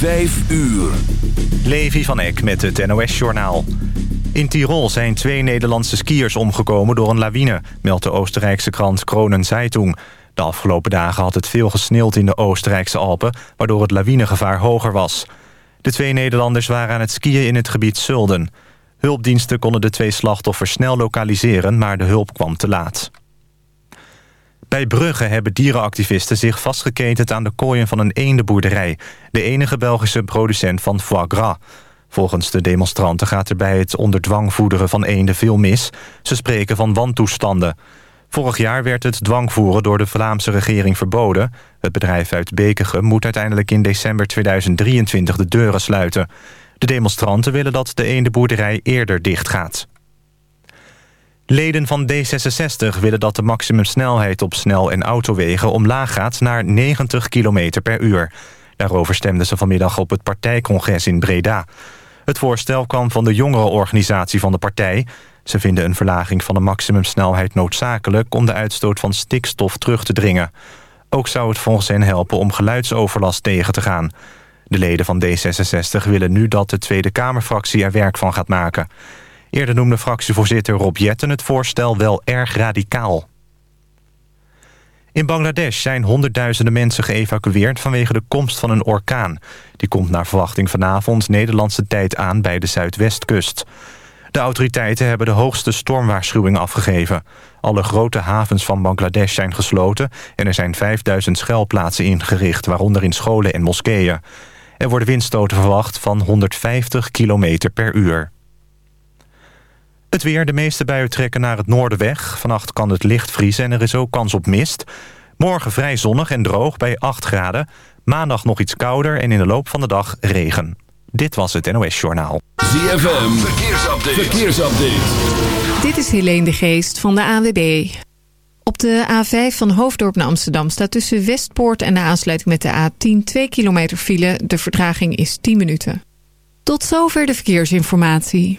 Vijf uur. Levi van Eck met het NOS-journaal. In Tirol zijn twee Nederlandse skiers omgekomen door een lawine... meldt de Oostenrijkse krant Kronen Zeitung. De afgelopen dagen had het veel gesneeuwd in de Oostenrijkse Alpen... waardoor het lawinegevaar hoger was. De twee Nederlanders waren aan het skiën in het gebied Zulden. Hulpdiensten konden de twee slachtoffers snel lokaliseren... maar de hulp kwam te laat. Bij Brugge hebben dierenactivisten zich vastgeketend aan de kooien van een eendenboerderij. De enige Belgische producent van foie gras. Volgens de demonstranten gaat er bij het onder dwang voederen van eenden veel mis. Ze spreken van wantoestanden. Vorig jaar werd het dwangvoeren door de Vlaamse regering verboden. Het bedrijf uit Bekege moet uiteindelijk in december 2023 de deuren sluiten. De demonstranten willen dat de eendenboerderij eerder dichtgaat. Leden van D66 willen dat de maximumsnelheid op snel- en autowegen omlaag gaat naar 90 km per uur. Daarover stemden ze vanmiddag op het partijcongres in Breda. Het voorstel kwam van de jongerenorganisatie van de partij. Ze vinden een verlaging van de maximumsnelheid noodzakelijk... om de uitstoot van stikstof terug te dringen. Ook zou het volgens hen helpen om geluidsoverlast tegen te gaan. De leden van D66 willen nu dat de Tweede Kamerfractie er werk van gaat maken. Eerder noemde fractievoorzitter Rob Jetten het voorstel wel erg radicaal. In Bangladesh zijn honderdduizenden mensen geëvacueerd vanwege de komst van een orkaan. Die komt naar verwachting vanavond Nederlandse tijd aan bij de zuidwestkust. De autoriteiten hebben de hoogste stormwaarschuwing afgegeven. Alle grote havens van Bangladesh zijn gesloten... en er zijn 5000 schuilplaatsen ingericht, waaronder in scholen en moskeeën. Er worden windstoten verwacht van 150 km per uur. Het weer, de meeste buien trekken naar het noorden weg. Vannacht kan het licht vriezen en er is ook kans op mist. Morgen vrij zonnig en droog bij 8 graden. Maandag nog iets kouder en in de loop van de dag regen. Dit was het NOS Journaal. ZFM, verkeersupdate. verkeersupdate. Dit is Helene de Geest van de AWB. Op de A5 van Hoofddorp naar Amsterdam staat tussen Westpoort en de aansluiting met de A10 2 kilometer file. De vertraging is 10 minuten. Tot zover de verkeersinformatie.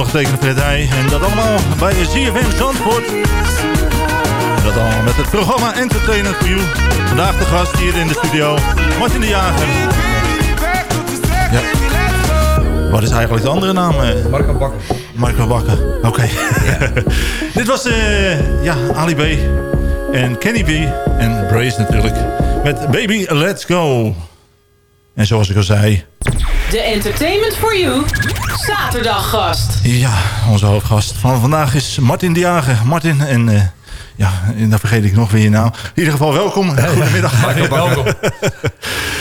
ondergetekende Fred Heij. En dat allemaal bij ZFM Zandvoort. En dat allemaal met het programma Entertainment for You. Vandaag de gast hier in de studio, Martin de Jager. Ja. Wat is eigenlijk de andere naam? eh? Marco Bakker. Marco Bakker, oké. Dit was eh ja, Ali B. En Kenny B. En Brace natuurlijk. Met Baby Let's Go. En zoals ik al zei... De Entertainment for You zaterdaggast. Ja, onze hoofdgast van vandaag is Martin de Jager. Martin, en eh, ja, en dan vergeet ik nog weer je naam. In ieder geval welkom. Goedemiddag. Marco welkom.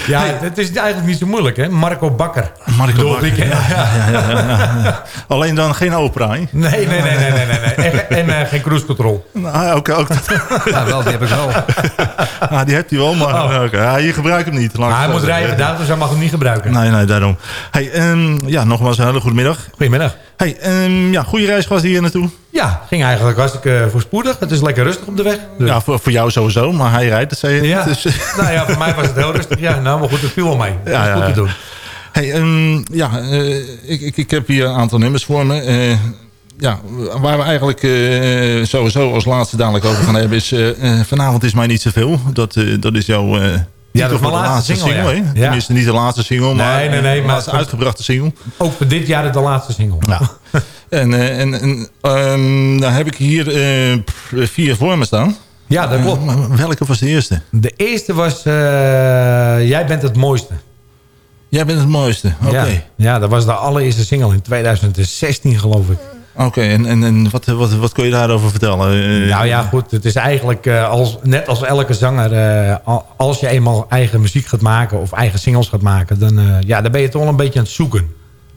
Ja, het is eigenlijk niet zo moeilijk, hè? Marco Bakker. Marco Bakker, ik, ja. Alleen dan geen opera, hè? Nee, nee, nee, nee, nee, nee. En, en eh, geen cruise control. Nou, ook, ook dat. Ja, wel, die heb ik wel. Ah, die hebt hij wel, maar Oh. ja, je gebruikt hem niet. Maar hij moet rijden vandaag, dus hij mag hem niet gebruiken. Nee, nee, daarom. Hey, ehm, ja, nogmaals een hele goede middag. Goedemiddag. Hey, ehm, ja, goede reis was hier naartoe. Ja, ging eigenlijk hartstikke uh, voorspoedig. Het is lekker rustig op de weg. Dus. Ja, voor, voor jou sowieso, maar hij rijdt, dat zei je Ja. Dus, Nou ja, voor mij was het heel rustig. Ja, nou, maar goed, het viel wel mee. Dat Ja, is ja, goed te doen. Hey, ehm, ja, eh, ik, ik, ik heb hier een aantal nummers voor me. Eh, ja, waar we eigenlijk eh, sowieso als laatste dadelijk over gaan hebben is... eh, eh, vanavond is mij niet zoveel. Dat, eh, dat is jouw... eh Ja, dat is de laatste single? Ja. Tenminste, niet de laatste single, maar Nee, nee, nee, de maar- laatste uitgebrachte single. Ook voor dit jaar de laatste single. Ja. En, eh, en, en ehm, dan heb ik hier eh, vier voor me staan. Ja, dat klopt. Eh, welke was de eerste? De eerste was Jij bent het mooiste. Jij bent het mooiste, oké. Ja, ja, dat was de allereerste single in 2016 geloof ik. Oké, en, en, en wat, wat, wat kun je daarover vertellen? Nou ja, goed. Het is eigenlijk als, net als elke zanger... al- als je eenmaal eigen muziek gaat maken of eigen singles gaat maken... dan, ja, dan ben je toch wel een beetje aan het zoeken.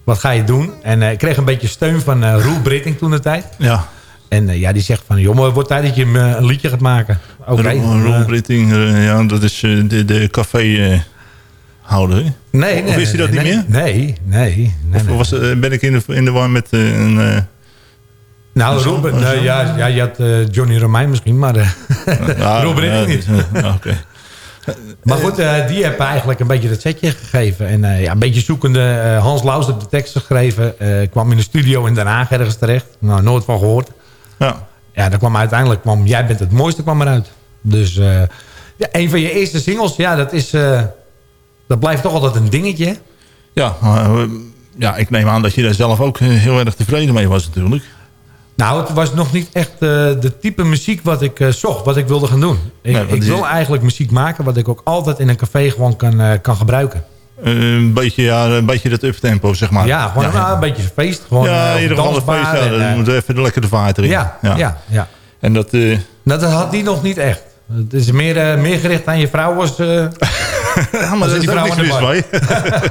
Wat ga je doen? En eh, ik kreeg een beetje steun van eh Roel Britting toen de tijd. Ja. En eh, ja, die zegt van... maar het wordt tijd dat je een, een liedje gaat maken. Oké. Eh, Britting, ja, dat is de, de café-houder. hè? nee, nee. Of is hij dat nee, niet nee, meer? Nee, nee. nee, Of was, ben ik in de, in de war met een... Nou, Roel, zoon? ja, ja, je had Johnny Romein misschien, maar ja, Roel Britting niet. Oké. Maar goed, eh, die hebben eigenlijk een beetje dat setje gegeven. En eh, ja, een beetje zoekende. eh, Hans Laus heeft de tekst geschreven. kwam in de studio in Den Haag ergens terecht. Nou, nooit van gehoord. Ja. Ja, daar kwam uiteindelijk, kwam, jij bent het mooiste kwam eruit. Dus ja, een van je eerste singles, ja, dat is... dat blijft toch altijd een dingetje. Ja, ja, ik neem aan dat je daar zelf ook heel erg tevreden mee was natuurlijk. Nou, het was nog niet echt eh, de type muziek wat ik eh, zocht, wat ik wilde gaan doen. Ik, Nee, wil eigenlijk muziek maken wat ik ook altijd in een café gewoon kan, eh, kan gebruiken. Een, beetje, ja, een beetje dat uptempo, zeg maar. Ja, gewoon nou, een beetje feest. Gewoon, ja, ieder geval een dansbaar feest. Ja, en, dan moet even de lekkere vaart erin. ja, ja, ja. En dat... Nou, dat had die nog niet echt. Het is meer, eh, meer gericht aan je vrouw als... eh, ja, maar die is ook niks mis mee.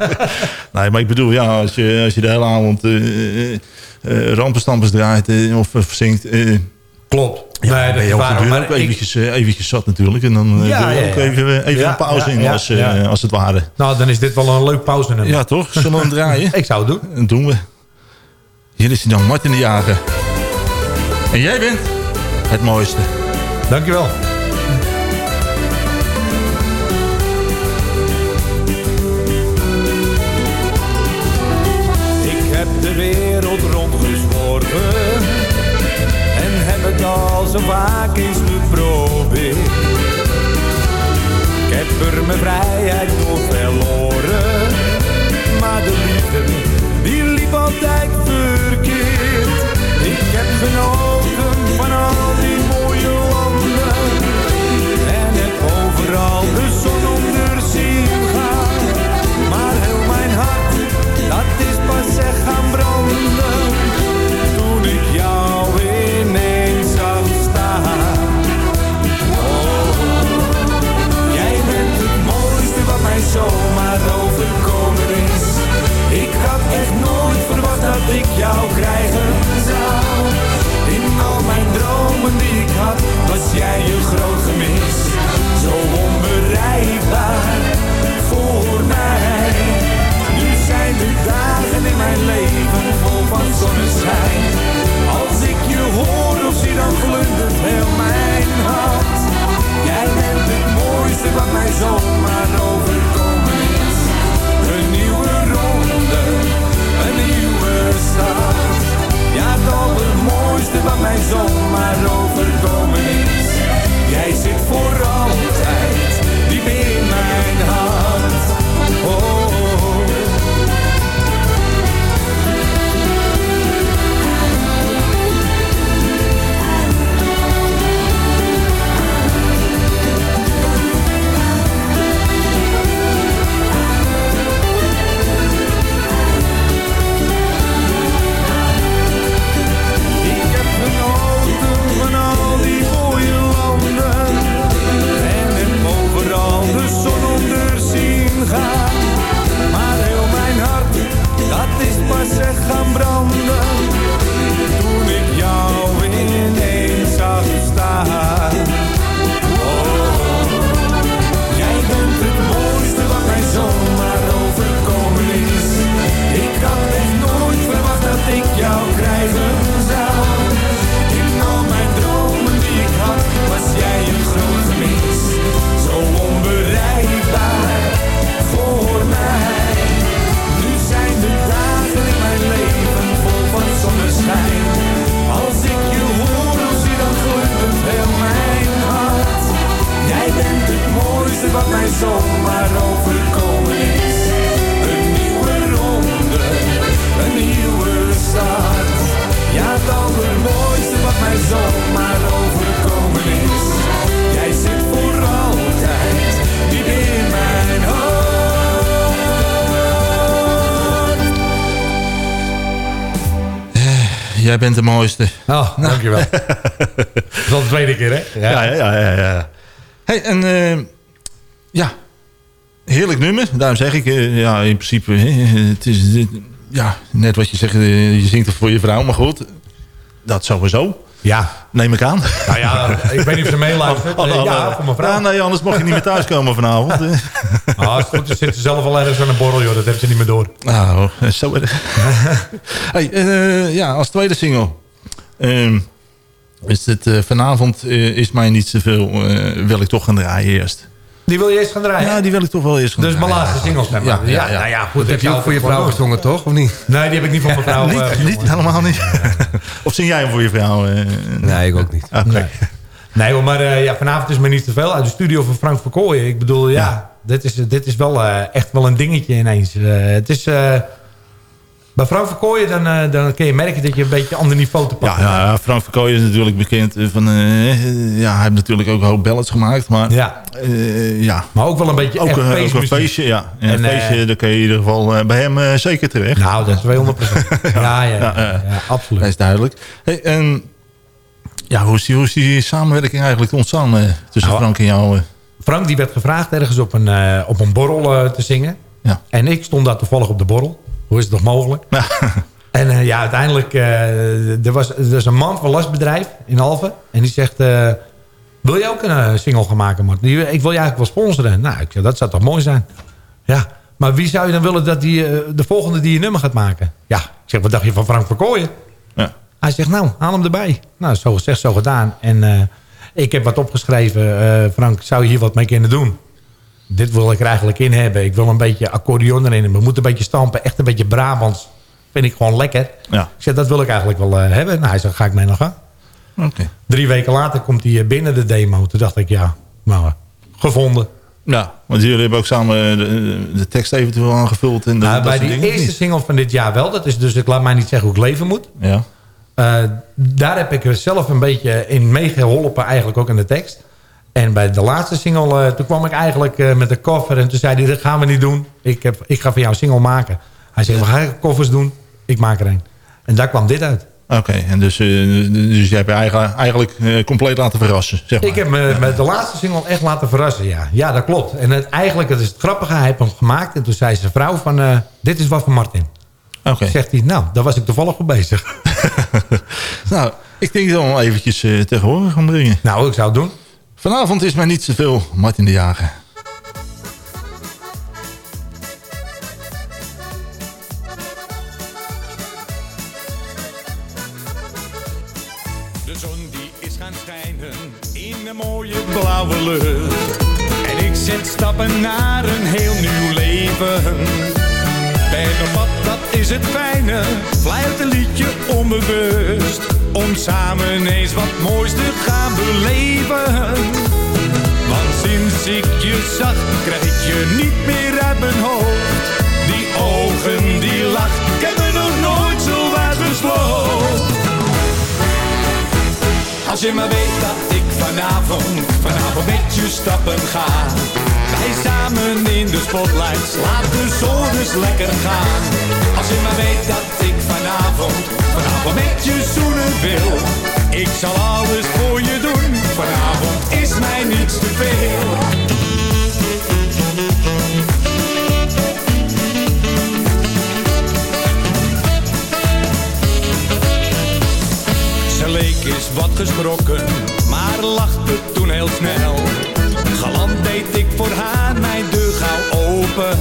nee, maar ik bedoel, ja, als je, als je de hele avond eh eh, rampenstampers draait of, eh, Klopt. Ja, Nee, dat is waar, maar ook eventjes, eventjes zat natuurlijk. En dan Ja, doen we ook ja. even, even een pauze in, als, als het ware. Nou, dan is dit wel een leuk pauze nummer. Ja, toch? Zullen we hem draaien? Ik zou het doen. Dat doen we. Hier is hij dan, Martin de Jager. En jij bent het mooiste. Dankjewel. De wereld rondgezworven en heb het al zo vaak eens beprobeerd. Ik heb er mijn vrijheid door verloren. Maar de liefde, die liep altijd verkeerd. Ik heb genoten mooiste wat Jij bent de mooiste. Oh, dankjewel. Dat is al de tweede keer, hè? Ja, ja, ja. ja, ja. Hey, en eh, ja, heerlijk nummer. Daarom zeg ik, eh, ja, in principe, het is, ja, net wat je zegt, eh, je zingt het voor je vrouw, maar goed, dat sowieso. Ja. Neem ik aan. Nou ja, ik weet niet of ze meeluistert. Oh, oh, oh, ja, voor mijn vrouw. Ja, nee, anders mag je niet meer thuiskomen vanavond. Ah, als het goed is, zit ze zelf al ergens aan een borrel, joh. Dat heeft ze niet meer door. Nou, zo erg. hey, eh, ja, als tweede single. Ehm, is het, eh, vanavond eh, is mij niet zoveel. wil ik toch gaan draaien eerst. Die wil je eerst gaan draaien? Ja, die wil ik toch wel eerst gaan Dus mijn singles, maar. Ja, ja, ja. Nou ja, goed. Dat heb je ook voor je vrouw gezongen, toch? Of niet? Nee, die heb ik niet voor mijn vrouw. niet, eh, niet, helemaal niet. of zing jij hem voor je vrouw? eh? Nee, ik ook niet. Oké. Nee. Nee, hoor, maar eh, ja, vanavond is me niet te veel. Uit de studio van Frank Verkooyen. Ik bedoel, ja, Dit, is, dit is wel echt wel een dingetje ineens. Het is... bij Frank Verkooyen, dan, eh, dan kun je merken dat je een beetje een ander niveau te pakken ja, ja, Frank Verkooyen is natuurlijk bekend eh, van... eh, ja, hij heeft natuurlijk ook een hoop ballads gemaakt, maar... Ja. ja. Maar ook wel een beetje Ook, echt een- ook een feestje, ja. En, En, een feestje, daar kun je in ieder geval bij hem zeker terecht. Nou, dat is 200 ja, ja, ja, Ja, absoluut. Dat is duidelijk. Hey, en, ja, hoe is, die, hoe is die samenwerking eigenlijk ontstaan tussen Nou, Frank en jou? Frank die werd gevraagd ergens op een, op een borrel te zingen. Ja. En ik stond daar toevallig op de borrel. Hoe is het nog mogelijk? En eh, ja, uiteindelijk... eh, er, was, er was een man van lastbedrijf in Alphen. En die zegt... eh, wil je ook een single gaan maken? Die- Ik wil je eigenlijk wel sponsoren. Nou, ik zeg, dat zou toch mooi zijn? Ja, maar wie zou je dan willen dat die, de volgende die je nummer gaat maken? Ja, ik zeg, wat dacht je van Frank Verkooyen? Ja. Hij zegt, nou, haal hem erbij. Nou, zo gezegd, zo gedaan. En ik heb wat opgeschreven. Frank, zou je hier wat mee kunnen doen? Dit wil ik er eigenlijk in hebben. Ik wil een beetje accordeon erin. We moeten een beetje stampen. Echt een beetje Brabants. Vind ik gewoon lekker. Ja. Ik zeg, dat wil ik eigenlijk wel eh, hebben. Nou, hij zegt, ga ik mee nog gaan. Oké. Drie weken later komt hij binnen de demo. Toen dacht ik, ja, nou, eh, gevonden. Ja, want jullie hebben ook samen de, de tekst eventueel aangevuld. En dat, Nou, bij die dingen, eerste single van dit jaar wel. Dat is dus Ik laat mij niet zeggen hoe ik leven moet. Ja. Eh, daar heb ik er zelf een beetje in meegeholpen, eigenlijk ook in de tekst. En bij de laatste single, eh, toen kwam ik eigenlijk eh, met de koffer. En toen zei hij, dat gaan we niet doen. Ik, heb, ik ga voor jou een single maken. Hij zei, we gaan koffers doen. Ik maak er een. En daar kwam dit uit. Oké, en dus, eh, dus jij hebt je eigen, eigenlijk compleet laten verrassen, zeg maar. Ik heb me met de laatste single echt laten verrassen, ja. Ja, dat klopt. En het, eigenlijk, dat is het grappige, hij heeft hem gemaakt. En toen zei zijn vrouw van, dit is wat voor Martin. Oké. Zegt hij, nou, daar was ik toevallig voor bezig. Nou, ik denk dat we hem eventjes tegen horen gaan brengen. Nou, ik zou het doen. Vanavond is mij niet zoveel Martin de Jager. De zon die is gaan schijnen in een mooie blauwe lucht. En ik zet stappen naar een heel nieuw leven. Ben op pad, dat is het fijne, fluit een liedje onbewust. Om samen eens wat moois te gaan beleven. Als je maar weet dat ik vanavond, vanavond met je stappen ga. Wij samen in de spotlights, laat de zon eens lekker gaan. Als je maar weet dat ik vanavond, vanavond met je zoenen wil. Ik zal alles voor je doen, vanavond is mij niets te veel. Wat geschrokken, maar lachte toen heel snel. Galant deed ik voor haar mijn deur gauw open.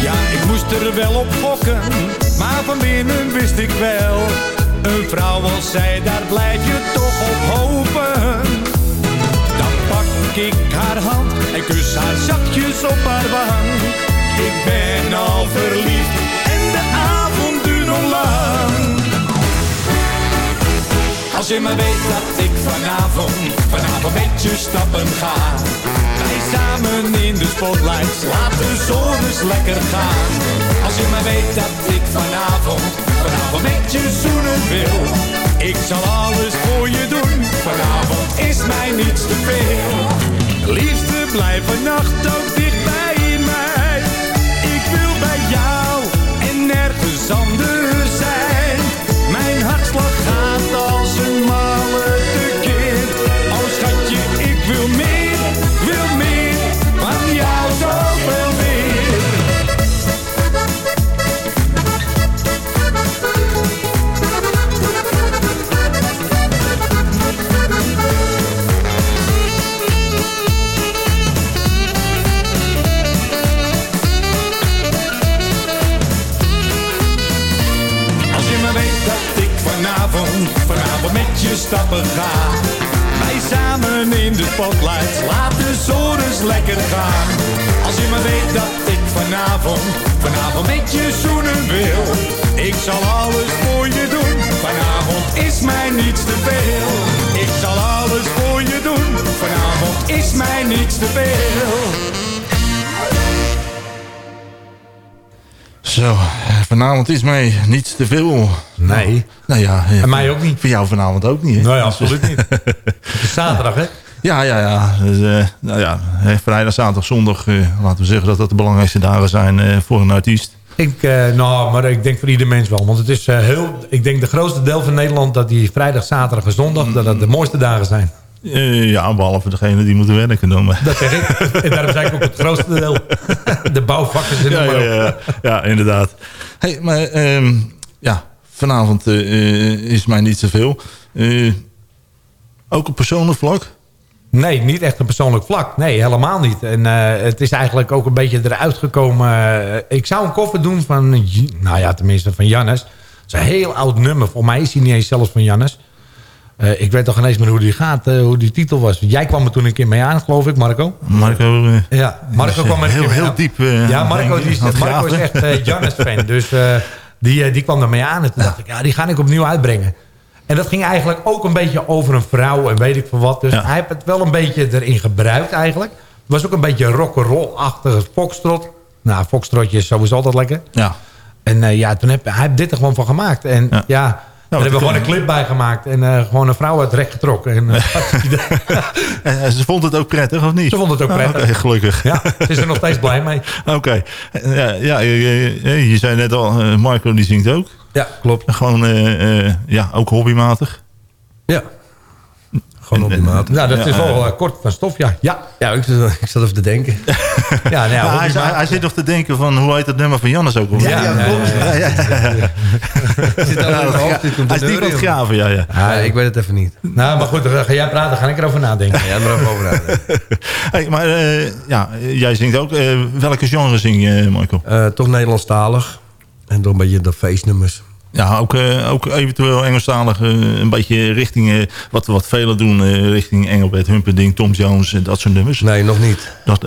Ja, ik moest er wel op gokken, maar van binnen wist ik wel. Een vrouw als zij, daar blijf je toch op hopen. Dan pak ik haar hand en kus haar zachtjes op haar wang. Ik ben al verliefd je maar weet dat ik vanavond, vanavond met je stappen ga. Wij samen in de spotlights, laat de zon lekker gaan. Als je maar weet dat ik vanavond, vanavond met je zoenen wil. Ik zal alles voor je doen, vanavond is mij niets te veel. Liefste, blijf vannacht ook dicht bij mij. Ik wil bij jou en nergens anders vanavond is mij niets te veel. Nee. Nou ja. En mij ook niet. Voor jou vanavond ook niet. Hè? Nee, absoluut niet. Het is zaterdag, hè? Ja, ja, ja. Dus, eh, nou ja, hè, vrijdag, zaterdag, zondag. eh, laten we zeggen dat dat de belangrijkste dagen zijn eh, voor een artiest. Ik, eh, nou, maar ik denk voor ieder mens wel. Want het is eh, heel... Ik denk de grootste deel van Nederland... dat die vrijdag, zaterdag en zondag... dat dat de mooiste dagen zijn. Eh, ja, behalve degene die moeten werken dan. maar- Dat zeg ik. en daarom zei ik ook het grootste deel. de bouwvakkers en ja, ja, ja, ja, inderdaad. Hey, maar ehm, ja, vanavond eh, is mij niet zoveel. Eh ook op persoonlijk vlak? Nee, niet echt een persoonlijk vlak. Nee, helemaal niet. En het is eigenlijk ook een beetje eruit gekomen. ik zou een koffer doen van... Nou ja, tenminste van Jannes. Het is een heel oud nummer. Voor mij is hij niet eens zelfs van Jannes. Eh, ik weet toch ineens meer hoe die gaat, eh, hoe die titel was. Jij kwam er toen een keer mee aan, geloof ik, Marco. Marco, eh, Ja, Marco is, kwam er een heel, keer heel diep. Ja, Marco, die is, Marco is echt eh Jannes-fan. Dus die, die kwam er mee aan. En toen dacht ik, ja, die ga ik opnieuw uitbrengen. En dat ging eigenlijk ook een beetje over een vrouw en weet ik veel wat. Dus hij heeft het wel een beetje erin gebruikt eigenlijk. Het was ook een beetje rock'n'roll-achtige foxtrot. Nou, foxtrotje is sowieso altijd lekker. Ja. En ja, toen heb hij heeft dit er gewoon van gemaakt. En ja, daar hebben we gewoon een clip bij gemaakt. En eh, gewoon een vrouw uit rek getrokken. En, eh, En ze vond het ook prettig, of niet? Ze vond het ook Ah, prettig. Oké, gelukkig. Ja, ze is er nog steeds blij mee. Oké. Ja, ja je, je- je zei net al, eh, Marco die zingt ook. Ja, klopt. Gewoon, eh, eh, ja, ook hobbymatig. Ja. Gewoon op die maat. Nou, dat is wel eh, kort van stof, ja. Ja, Ja, ik, zat- ik zat even te denken. ja, nou, ja hij, hij zit nog te denken van, hoe heet dat nummer van Jannes ook alweer? Ja, ja. Ja, ja, Hij is in. graven, ja, ja. Ja, ik weet het even niet. Nou, maar goed, dan ga jij praten, ga ik erover nadenken. Ja, maar even over nadenken. Hey, maar eh, ja, jij zingt ook. Eh, welke genre zing je, Michael? Eh, toch Nederlandstalig. En toch een beetje de feestnummers. Ja, ook, eh, ook eventueel Engelstalig. eh, een beetje richting, eh, wat, wat velen doen, richting Engelbert Humperdinck, Tom Jones en dat soort nummers. Nee, nog niet. Dat,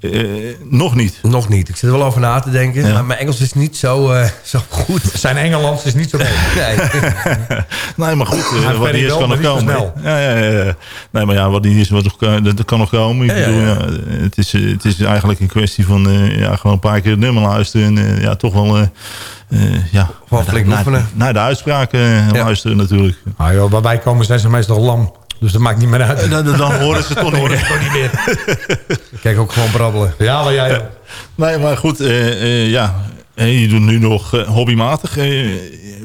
eh, eh, nog niet. Nog niet. Ik zit er wel over na te denken. Ja. Maar mijn Engels is niet zo, eh, zo goed. Zijn Engelands is niet zo goed. Nee. Nee, maar goed, Hij wat niet is kan nog komen. snel. Ja, ja, ja, ja. Nee, maar ja, wat niet is, wat nog, dat, kan nog komen. Ik Ja, bedoel, ja. ja, het, is, het is eigenlijk een kwestie van eh, ja, gewoon een paar keer het nummer luisteren. En ja, toch wel... eh, eh, ja, naar, oefenen. naar de uitspraken Ja. luisteren natuurlijk. Joh, waar wij komen zijn ze meestal lam. Dus dat maakt niet meer uit. Dan, dan horen ze toch niet meer. niet meer. Kijk, ook gewoon brabbelen. Ja, maar jij... Nee, maar goed, eh, eh, ja, eh, je doet nu nog eh, hobbymatig. Eh,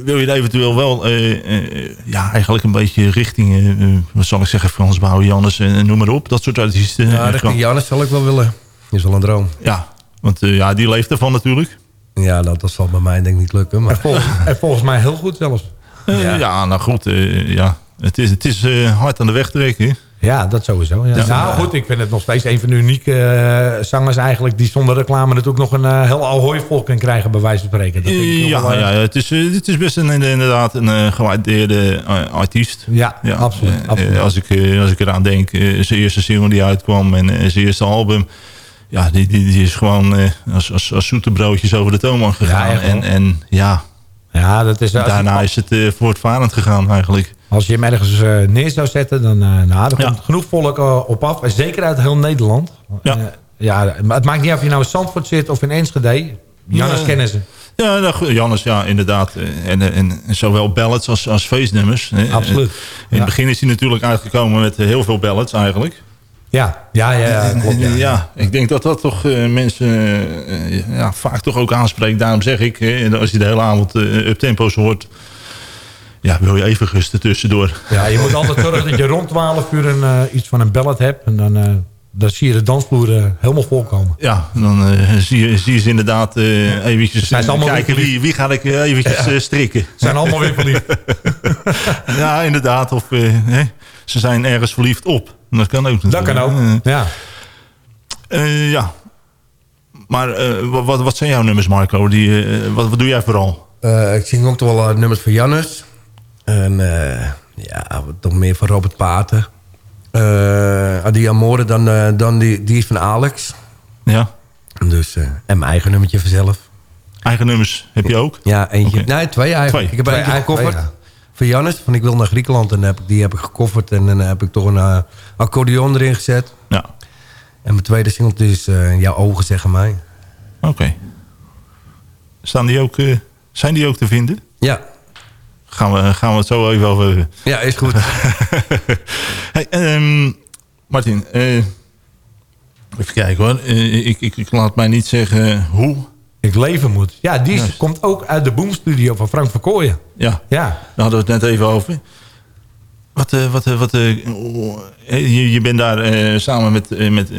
wil je het eventueel wel, eh, eh, ja, eigenlijk een beetje richting, eh, eh, wat zal ik zeggen, Frans Bouw, Jannes en noem maar op. Dat soort artiesten. Ja, eh, richting Jannes zal ik wel willen. Is wel een droom. Ja, want eh, ja, die leeft ervan natuurlijk. Ja, dat, dat zal bij mij denk ik niet lukken. En Maar volgens, en volgens mij heel goed zelfs. Eh, Ja. ja. nou goed, eh, ja. Het is, het is eh, hard aan de weg trekken. Ja, dat sowieso. Ja. Ja. Nou goed, ik vind het nog steeds een van de unieke eh, zangers eigenlijk... die zonder reclame natuurlijk nog een eh, heel ahoy volk kan krijgen, bij wijze van spreken. Dat ja, wel, ja, het, is, het is best een, inderdaad een gewaardeerde artiest. ja, absoluut. Absoluut. als, ik, als ik eraan denk, zijn eerste single die uitkwam en zijn eerste album. Ja, die, die, die is gewoon als, als, als zoete broodjes over de toonbank gegaan. wel. en, en ja, ja, dat is... Daarna is het voortvarend gegaan eigenlijk. Als je hem ergens eh, neer zou zetten, dan uh, nou, er komt genoeg volk eh, op af. Zeker uit heel Nederland. Ja. Eh, ja, maar het maakt niet uit of je nou in Zandvoort zit of in Enschede. Jannes kennen ze. Ja, nou, Jannes, ja, inderdaad. Eh, En, en, en zowel ballads als, als feestnummers. Absoluut. Eh, In het begin is hij natuurlijk uitgekomen met eh, heel veel ballads eigenlijk. Ja, ja, ja, ja, klopt. Ja. eh, ja, ik denk dat dat toch eh, mensen eh, ja, vaak toch ook aanspreekt. Daarom zeg ik, als je de hele avond eh up tempo's hoort... Ja, wil je even gusten tussendoor. Ja, je moet altijd zorgen dat je rond 12 uur een, eh, iets van een ballad hebt. En dan, eh, dan zie je de dansvloer eh, helemaal volkomen. Ja, dan eh, zie, je, zie je ze inderdaad eh eventjes Zijn ze allemaal kijken wie, wie ga ik eventjes strikken. Zijn allemaal weer verliefd. ja, inderdaad. Of eh, hè, ze zijn ergens verliefd op. Dat kan ook Dat kan ook. Ja. eh, ja. Maar eh, wat, wat- zijn jouw nummers, Marco? Die, wat, wat doe jij vooral? Eh, ik zing ook toch wel nummers van Jannes. En eh, ja, toch meer van Robert Paten. Eh die Amore, dan, eh, dan die, die is van Alex. Ja. Dus, en mijn eigen nummertje vanzelf. Eigen nummers heb je ook? Ja, eentje. Oké. Nee, twee eigenlijk. Twee. Ik heb Twee eigenlijk, gecoverd. Van Jannes, van Ik wil naar Griekenland. En heb ik, die heb ik gecoverd. En dan heb ik toch een eh, accordeon erin gezet. Ja. En mijn tweede single is eh, Jouw ogen zeggen mij. Oké. Staan die ook, zijn die ook te vinden? Ja, Gaan we, gaan we het zo even over hebben. ja is goed. hey, ehm, Martin, eh, even kijken hoor. Eh, ik, ik, ik laat mij niet zeggen hoe. Ik leven moet. Ja, die komt ook uit de Boomstudio van Frank Verkooyen. Ja, Ja. daar hadden we het net even over. Wat, eh, wat, wat, je, je bent daar eh, samen met, met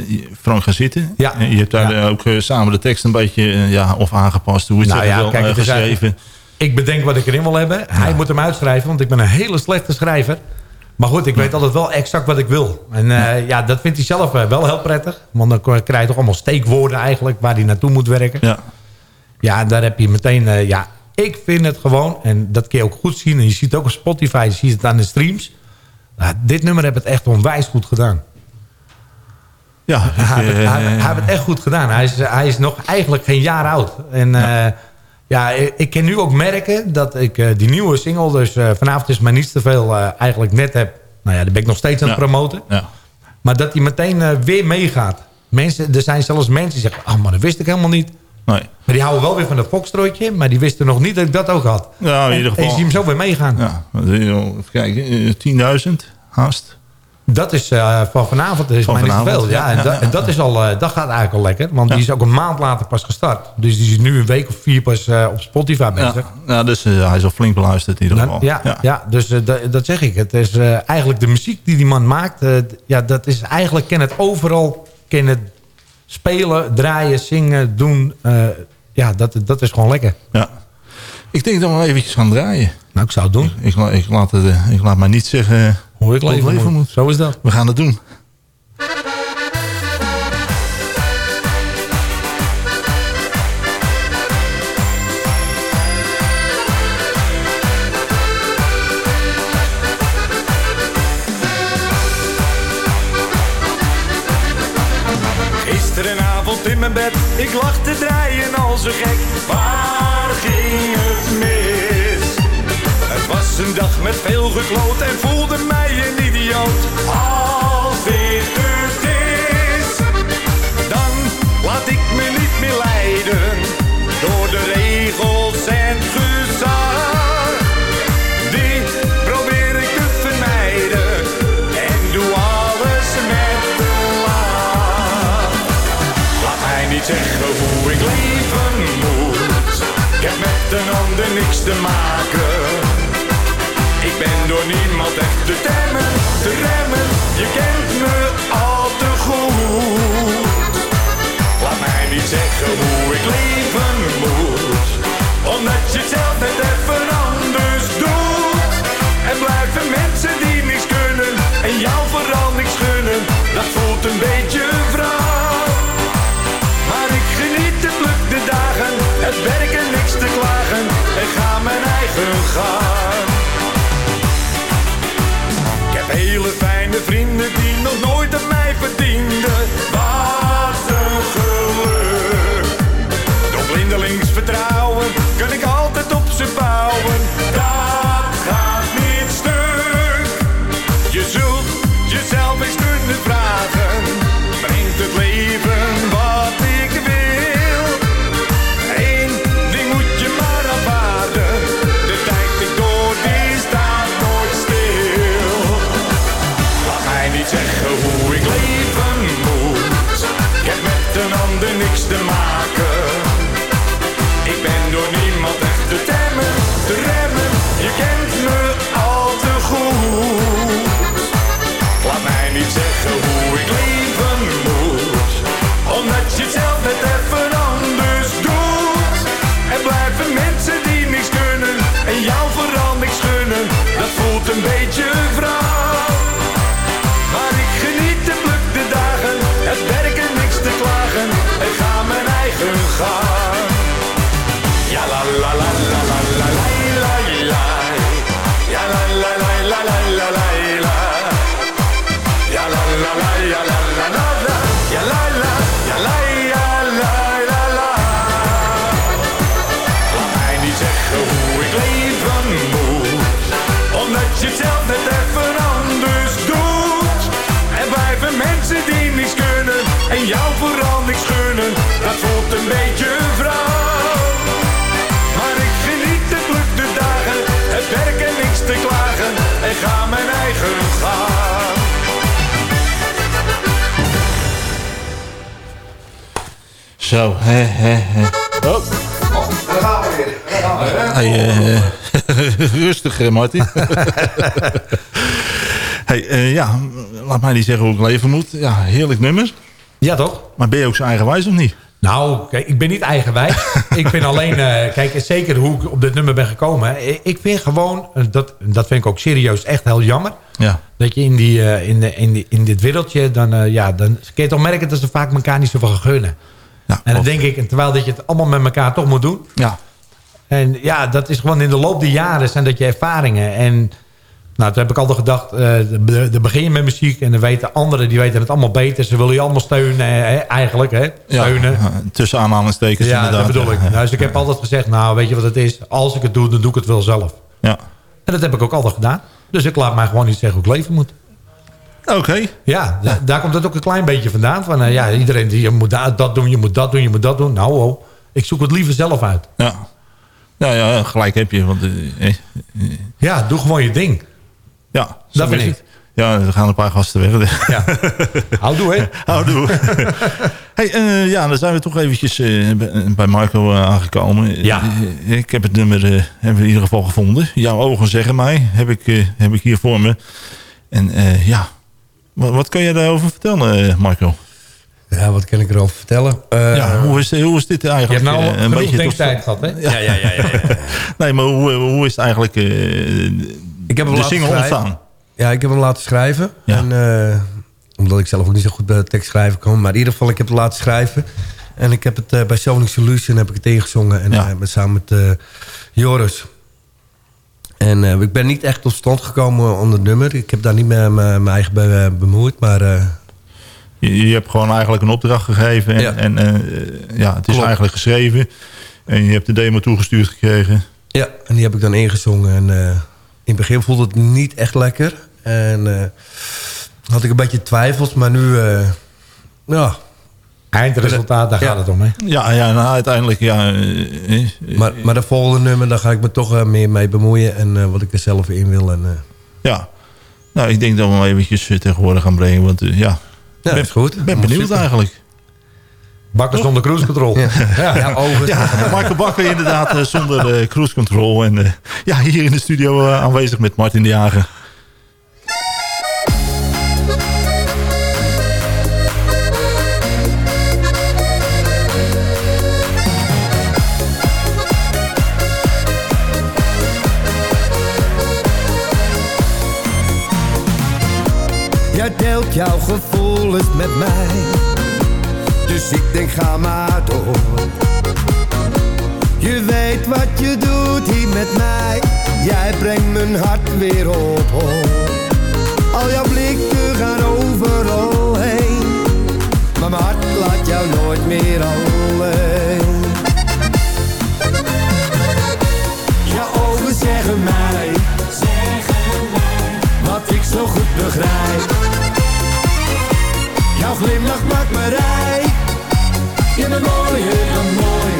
Frank gaan zitten. Ja. Je hebt daar Ja. ook samen de tekst een beetje ja, of aangepast. Hoe is Nou het ja, wel kijk, het is geschreven? eigenlijk- Ik bedenk wat ik erin wil hebben. Hij moet hem uitschrijven, want ik ben een hele slechte schrijver. Maar goed, ik weet altijd wel exact wat ik wil. En eh, ja, dat vindt hij zelf eh, wel heel prettig. Want dan krijg je toch allemaal steekwoorden eigenlijk... waar hij naartoe moet werken. Ja. Ja, daar heb je meteen... eh, ja, ik vind het gewoon... en dat kun je ook goed zien... en je ziet het ook op Spotify, je ziet het aan de streams... Nou, dit nummer heb het echt onwijs goed gedaan. Ja, Hij heeft, het, eh, hij, heeft- hij heeft het echt goed gedaan. Hij is, hij is nog eigenlijk geen jaar oud. En eh, Ja, ik, kan nu ook merken dat ik eh, die nieuwe single... dus eh, vanavond is maar niet te veel eh, eigenlijk net heb... nou ja, daar ben ik nog steeds aan het Ja. promoten. Ja. Maar dat die meteen weer meegaat. Mensen, er zijn zelfs mensen die zeggen... oh, maar dat wist ik helemaal niet. Nee. Maar die houden wel weer van dat foxtrotje... maar die wisten nog niet dat ik dat ook had. Ja, in En- ieder En geval. je ziet hem zo weer meegaan. Ja, even kijken, eh, 10.000 haast. Dat is eh, van vanavond is Van vanavond, veel. Ja, en, dat, ja, en dat, is al, eh, dat gaat eigenlijk al lekker. Want die is ook een maand later pas gestart. Dus die is nu een week of vier pas eh, op Spotify bezig. Ja, dus hij is al flink beluisterd in ieder Dan- geval. ja, ja. dus dat, dat zeg ik. Het is eigenlijk de muziek die die man maakt. ja, dat is eigenlijk, ken het overal, ken het spelen, draaien, zingen, doen. ja, dat, dat is gewoon lekker. Ja. Ik denk dat we wel eventjes gaan draaien. Nou, ik zou het doen. Ik, ik, laat, het, eh, ik laat maar niet zeggen Hoe ik het leven, moet. Zo is dat. We gaan het doen. Gisterenavond in mijn bed, ik lag te draaien als een gek. Het was een dag met veel gekloot en voelde mij een idioot. Als dit het is, dan laat ik me niet meer leiden door de regels en ander niks te maken. Ik ben door niemand echt te temmen, te remmen. Je kent Ik heb hele fijne vrienden die nog nooit aan mij verdienden. Wat Hè, hè, hè. Oh. Daar gaan we weer. Hey, eh, rustig, eh, Martin. hey, eh, ja, laat mij niet zeggen hoe ik leven moet. Ja, heerlijk nummer. Ja, toch? Maar ben je ook zo eigenwijs of niet? Nou, kijk, ik ben niet eigenwijs. ik ben alleen, kijk, zeker hoe ik op dit nummer ben gekomen. Ik, vind gewoon, dat, dat vind ik ook serieus echt heel jammer. Ja. Dat je in, die, in, de, in, die, in dit wereldje, dan, eh, ja, dan kun je toch merken dat ze vaak elkaar niet zoveel gaan en dan denk ik, en terwijl dat je het allemaal met elkaar toch moet doen. Ja. En ja, dat is gewoon in de loop der jaren zijn dat je ervaringen. En Nou, toen heb ik altijd gedacht, eh, de- de begin je met muziek en dan weten anderen, die weten het allemaal beter. Ze willen je allemaal steunen, hè, eigenlijk, hè? Steunen. Ja, tussen aanhalingstekens Ja, inderdaad. dat bedoel ik. Nou, dus ik heb altijd gezegd, nou, weet je wat het is? Als ik het doe, dan doe ik het wel zelf. Ja. En dat heb ik ook altijd gedaan. Dus ik laat mij gewoon niet zeggen hoe ik leven moet. Oké. Ja, da- daar komt het ook een klein beetje vandaan. Van, eh, ja, iedereen die je moet da- dat doen, je moet dat doen, je moet dat doen. Nou, oh, ik zoek het liever zelf uit. Ja. Ja, ja, gelijk heb je. Want, eh, eh, Ja, doe gewoon je ding. ja, Dat vind ik. Ja, er gaan een paar gasten weg. Ja. Houdoe, hè? Houdoe. hey, eh, ja, dan zijn we toch eventjes eh, bij- Marco eh, aangekomen. Ja. Eh, ik heb het nummer eh, hebben we in ieder geval gevonden. Jouw ogen zeggen mij. Heb ik, eh, heb ik hier voor me. En eh, ja, wat, wat kan je daarover vertellen, eh, Marco? Ja, wat kan ik erover vertellen? Eh, ja, hoe is, hoe is dit eigenlijk? Je hebt nou eh, genoeg tot- denktijd gehad, hè? Ja, ja, ja. ja, ja. Nee, maar hoe, hoe is het eigenlijk eh, Ik heb hem de single schrijven. ontstaan? Ja, ik heb hem laten schrijven. Ja. En, omdat ik zelf ook niet zo goed bij de tekst schrijven kan. Maar in ieder geval, ik heb het laten schrijven. En ik heb het bij Sonic Solution heb ik het ingezongen. En samen met Joris. En eh, ik ben niet echt tot stand gekomen onder het nummer. Ik heb daar niet meer mijn eigen eh, bemoeid. Maar eh, Je, je hebt gewoon eigenlijk een opdracht gegeven. En, Ja. en eh, ja, het is Klopt. eigenlijk geschreven. En je hebt de demo toegestuurd gekregen. ja, en die heb ik dan ingezongen. En in het begin voelde het niet echt lekker. En had ik een beetje twijfels. Maar nu, ja, Eindresultaat, daar Ja. gaat het om, hè? Ja, ja nou, uiteindelijk, ja... eh, eh, Maar, maar de volgende nummer, daar ga ik me toch eh, meer mee bemoeien. En eh, wat ik er zelf in wil. En, eh, ja. Nou, ik denk dat we hem eventjes eh, tegenwoordig gaan brengen. Want eh, ja, ja, ben, is goed. ben benieuwd eigenlijk. Bakken zonder cruise control. Ja, ja. Ja, Michael Bakker inderdaad eh, zonder eh, cruise control. En eh, ja, hier in de studio eh, aanwezig met Martin de Jager. Jij deelt jouw gevoelens met mij. Dus ik denk ga maar door. Je weet wat je doet hier met mij. Jij brengt mijn hart weer op hol. Al jouw blikken gaan overal heen. Maar mijn hart laat jou nooit meer alleen. Jouw ogen zeggen mij. Zeggen mij. Wat ik zo goed begrijp. Glimlach maakt me rijk. Je bent mooier dan mooi.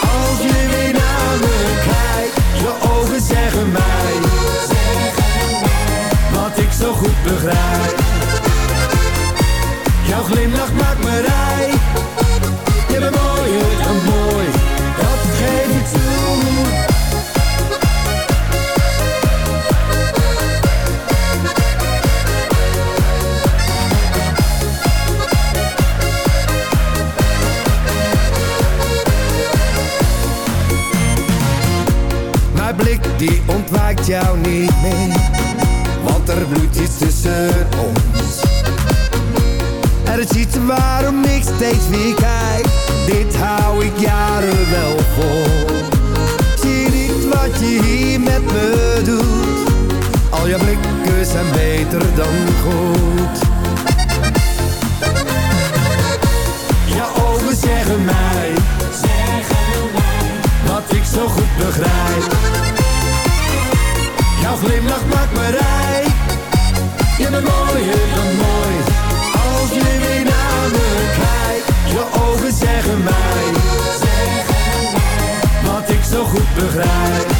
Als je weer naar me kijkt. Je ogen zeggen mij. Wat ik zo goed begrijp. Jouw glimlach maakt Mijn blik die ontwijkt jou niet meer. Want er bloedt iets tussen ons. Er is iets waarom ik steeds weer kijk. Dit hou ik jaren wel vol Zie niet wat je hier met me doet. Al je blikken zijn beter dan goed. Jouw ogen zeggen mij zo Jouw glimlach maakt me rijk. Je bent mooier dan mooi. Als je weer naar me kijkt Je ogen zeggen mij. Wat ik zo goed begrijp.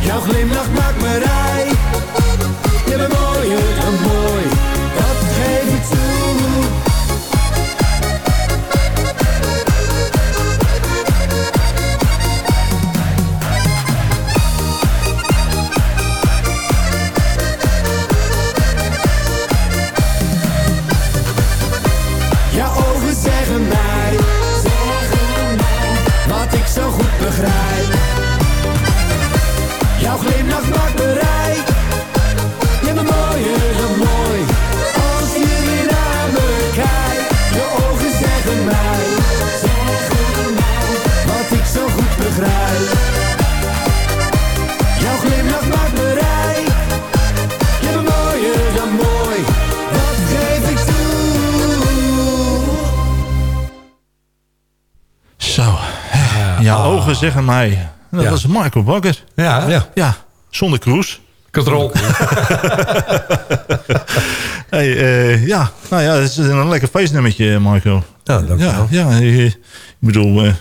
Jouw glimlach maakt me rijk. Je bent mooier dan mooi we zeggen mij. Dat Ja. was Michael Bakker. Ja, Ja. Ja, zonder cruise. controle. Hey, eh, ja, nou ja, het is een lekker feestnummertje, Michael. Ja, dankjewel. Ja, ja eh, ik bedoel, eh,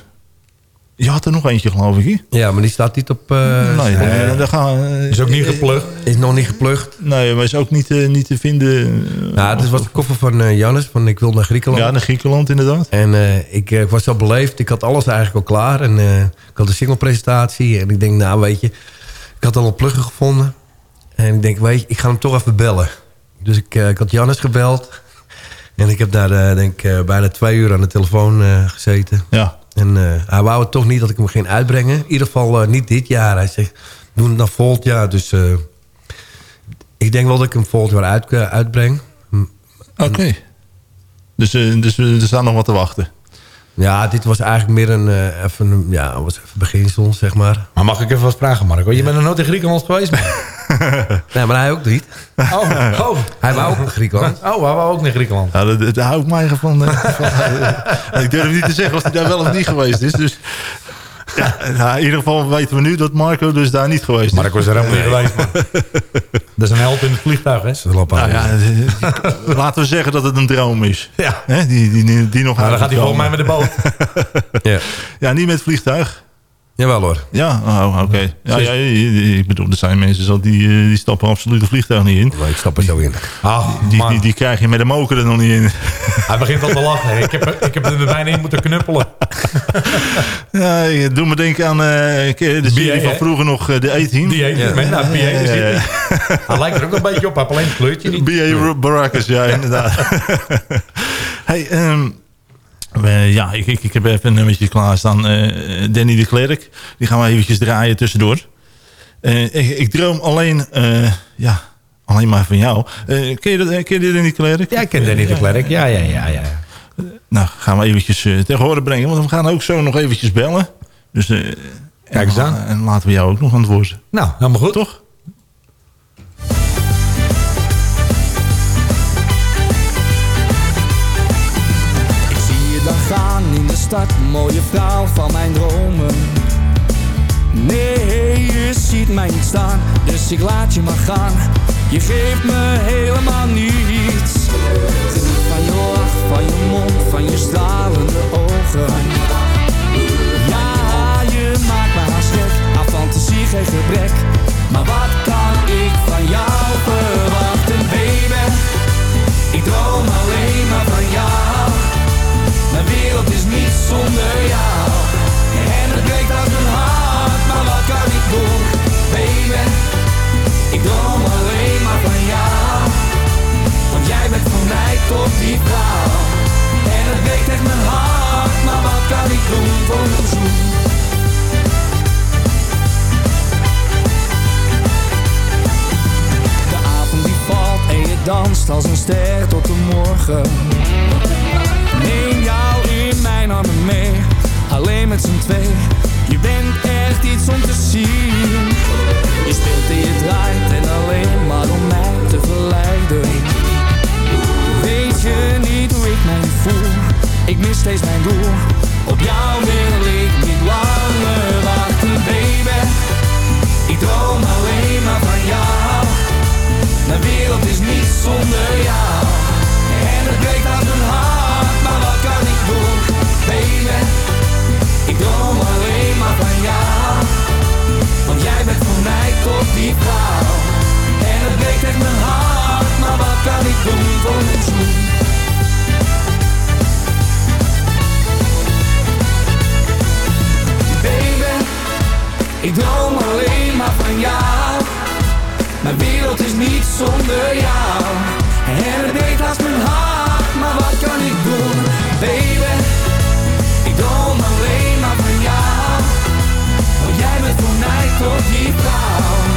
je had er nog eentje, geloof ik. Ja, maar die staat niet op... eh, nee, nee. daar- daar gaan, eh, Is ook niet geplukt. Is nog niet geplukt. Nee, maar is ook niet, eh, niet te vinden. eh, Nou, het was de koffer van eh Jannes, van Ik wil naar Griekenland. Ja, naar Griekenland inderdaad. En eh, ik, eh, ik was zo beleefd. Ik had alles eigenlijk al klaar. En eh, ik had een singlepresentatie. En ik denk, nou weet je... Ik had al een plugger gevonden. En ik denk, weet je, ik ga hem toch even bellen. Dus ik, eh, ik had Jannes gebeld. En ik heb daar, eh, denk ik, eh, bijna twee uur aan de telefoon eh, gezeten. Ja. En eh, hij wou het toch niet dat ik hem ging uitbrengen. In ieder geval eh, niet dit jaar. Hij zegt, doe het dan volgend jaar. Dus eh, ik denk wel dat ik hem volgend jaar uit, uitbreng. Oké. Dus, eh, dus er staat nog wat te wachten. Ja, dit was eigenlijk meer een, eh, even, een- ja, was even beginsel, zeg maar. Maar mag ik even wat vragen, Marco? Je bent nog nooit in Griekenland geweest. Nee, maar hij ook niet. Oh, oh. Hij wou ook naar Griekenland. Oh, we wou ook naar Griekenland. Ja, dat, dat hou ik mij van. eh, van eh, ik durf niet te zeggen of hij daar wel of niet geweest is. Dus ja, nou, in ieder geval weten we nu dat Marco dus daar niet geweest is. Marco is er helemaal niet geweest, man. Dat is een held in het vliegtuig, hè? Nou ja, laten we zeggen dat het een droom is. Ja. Hè, die, die, die, die nog Nou, dan gaat hij volgens mij met de boot. Ja. Ja, niet met het vliegtuig. Jawel hoor. Ja, oh, oké. Ja, ja, ik bedoel, er zijn mensen die, eh, die stappen absoluut het vliegtuig niet in. Maar ik stap er zo in. Ah, Die, die, die krijg je met de moker er nog niet in. Hij begint al te lachen. Ik heb, ik heb er bijna in moeten knuppelen. Ja, je doet me denken aan eh, de serie van vroeger nog, eh, de 18. Die Ja. mee. Nou, Ja, ja. Hij lijkt er ook een beetje op. Hij heeft alleen het kleurtje niet. B.A. Baracus, ja, inderdaad. hey, ehm, we- ja, ik, ik, ik heb even een nummertje klaarstaan. eh Danny de Klerk. Die gaan we eventjes draaien tussendoor. Eh, ik, ik droom alleen, eh, ja, alleen maar van jou. Eh, ken, je dat, ken je Danny de Klerk? Ja, ik ken Danny de Klerk. Ja, ja, ja, ja. Nou, gaan we eventjes eh, tegen horen brengen. Want we gaan ook zo nog eventjes bellen. Dus, eh, Kijk eens en, aan. En laten we jou ook nog woord. Nou, helemaal goed. Toch? Stad, mooie vrouw van mijn dromen. Nee, je ziet mij niet staan, dus ik laat je maar gaan. Je geeft me helemaal niets. Van je lach, van je mond, van je stralende ogen. Ja, je maakt me haast gek, aan fantasie geen gebrek. Maar wat kan ik van jou verwachten, baby? Ik droom Mijn wereld is niet zonder jou. En het breekt uit mijn hart, maar wat kan ik doen, baby? Ik droom alleen maar van jou. Want jij bent voor mij toch die vrouw. En het breekt echt mijn hart, maar wat kan ik doen? De avond die valt en je danst als een ster tot de morgen. Mijn armen mee, alleen met z'n twee. Je bent echt iets om te zien. Je speelt en je draait en alleen maar om mij te verleiden. Weet je niet hoe ik mij voel? Ik mis steeds mijn doel. Op jou wil ik niet langer wachten, baby. Ik droom alleen maar van jou. Mijn wereld is niet zonder jou. En het breekt uit breekt echt mijn hart, maar wat kan ik doen voor een zoen? Baby, ik droom alleen maar van jou. Mijn wereld is niet zonder jou. En het breekt mijn hart, maar wat kan ik doen, baby? Ik droom alleen maar van jou. Want jij bent voor mij toch die vrouw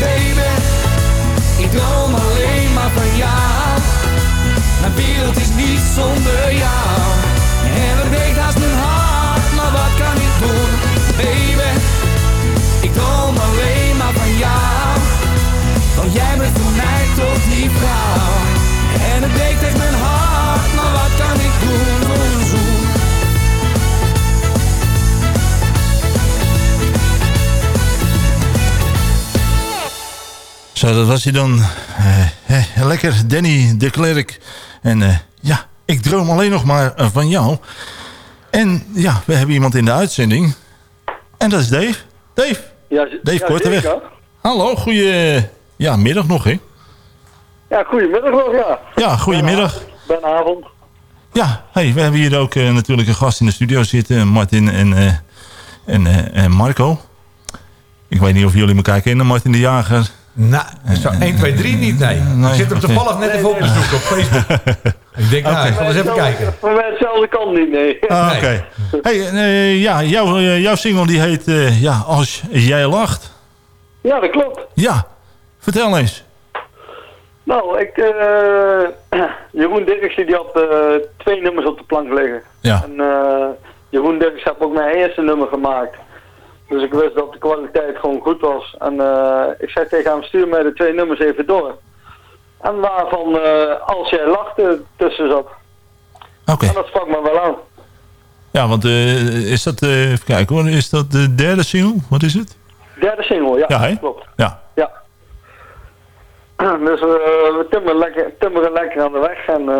baby. Ik droom alleen maar van jou. Mijn beeld is niet zonder jou. En het breekt haast mijn hart, maar wat kan ik doen, baby? Ik droom alleen maar van jou. Want jij bent voor mij tot die vrouw. En het breekt echt mijn hart, maar wat kan ik doen? Zo, dat was hij dan. Eh, eh, lekker, Danny de Klerk. En eh, ja, ik droom alleen nog maar van jou. En ja, we hebben iemand in de uitzending. En dat is Dave. Dave. Ja, Dave ja, Korteweg. zeker. Hallo, goeie ja, middag nog, hè? Ja, goedemiddag nog, ja. Ja, goedemiddag. Bijna avond. Ja, hey, we hebben hier ook natuurlijk een gast in de studio zitten. Martin en, en, en Marco. Ik weet niet of jullie elkaar kennen, Martin de Jager. Nou, zo 1, 2, 3 niet, nee. Ik zit hem toevallig net even op te zoeken op Facebook. Ik denk, nou, ik zal eens even kijken. Voor mij hetzelfde kan niet, nee. Ah, Oké. Hey, eh, ja, jouw, eh, jouw single die heet eh, ja, Als jij lacht. Ja, dat klopt. Ja, vertel eens. Nou, ik, eh Jeroen Dirksen die had twee nummers op de plank liggen. Ja. En eh, Jeroen Dirksen heeft ook mijn eerste nummer gemaakt. Dus ik wist dat de kwaliteit gewoon goed was. En eh, ik zei tegen hem, stuur mij de twee nummers even door. En waarvan eh, Als jij lachte tussen zat. Oké. En dat sprak me wel aan. Ja, want eh, is dat, even kijken hoor, is dat de derde single? Wat is het? Derde single, ja. Ja? Klopt. Ja. Ja. Dus we timmeren lekker, timmeren lekker aan de weg en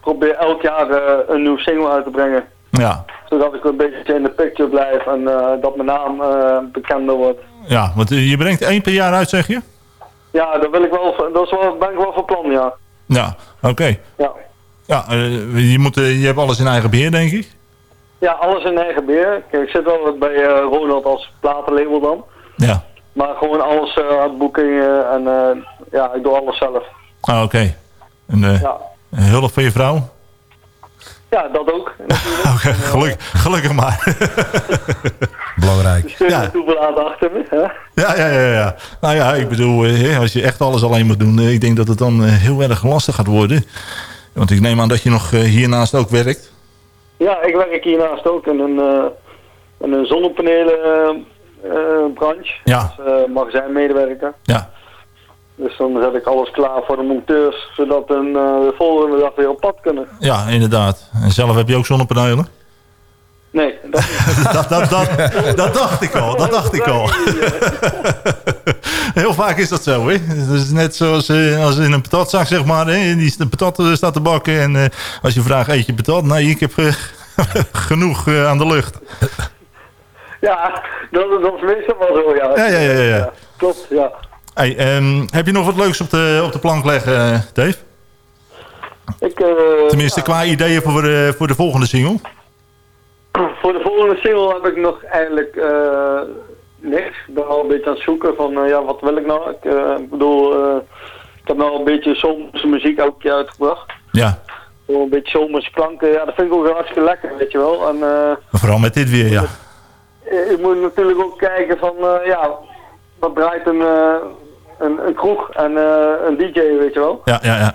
probeer elk jaar een nieuw single uit te brengen. Ja. Zodat ik een beetje in de picture blijf en eh, dat mijn naam eh, bekender wordt. Ja, want je brengt één per jaar uit, zeg je? Ja, dat wil ik wel, dat is wel, ben ik wel van plan, ja. Ja, oké. Ja. Ja, eh, je, moet, je hebt alles in eigen beheer, denk ik. Ja, alles in eigen beheer. Kijk, ik zit wel bij Ronald als platenlabel dan. Ja. Maar gewoon alles uh, boekingen en ja, ik doe alles zelf. Ah, oké. En eh, Ja. hulp van je vrouw? Ja, dat ook. Oké, geluk, gelukkig maar. Belangrijk. Dus kun je toeval aan achter me, hè? Ja, ja, ja, ja. Nou ja, ik bedoel, eh, als je echt alles alleen moet doen, eh, ik denk dat het dan eh, heel erg lastig gaat worden. Want ik neem aan dat je nog eh, hiernaast ook werkt. Ja, ik werk hiernaast ook in een, eh in een zonnepanelen-branche. Ja. Als eh, magazijnmedewerker. Ja. Dus dan zet ik alles klaar voor de monteurs, zodat een, eh, de volgende dag weer op pad kunnen. Ja, inderdaad. En zelf heb je ook zonnepanelen? Nee, dat dat, dat, dat, dat dacht ik al, dat dacht ik al. Heel vaak is dat zo, hè. Het is net zoals eh, als in een patatzak, zeg maar. Hè. Die patat eh, staat te bakken en als je vraagt, eet je patat? Nee, ik heb genoeg aan de lucht. Ja, dat, dat is meestal wel zo, ja. Ja, ja, ja, ja. ja. Klopt, ja. Hey, ehm, heb je nog wat leuks op de, op de plank leggen, eh, Dave? Ik, eh, Tenminste, qua ideeën voor de, voor de volgende single? Voor de volgende single heb ik nog eigenlijk eh, niks. Ik ben al een beetje aan het zoeken van, eh, ja, wat wil ik nou? Ik eh, bedoel, eh, ik heb nou een beetje zomerse muziek elke keer uitgebracht. Ja, Gewoon een beetje zomerse klanken. Ja, dat vind ik ook wel hartstikke lekker, weet je wel. En eh, vooral met dit weer, ja. eh, ik moet natuurlijk ook kijken van, eh, ja, wat draait een, eh, een, een kroeg en eh, een DJ, weet je wel. Ja, ja, ja.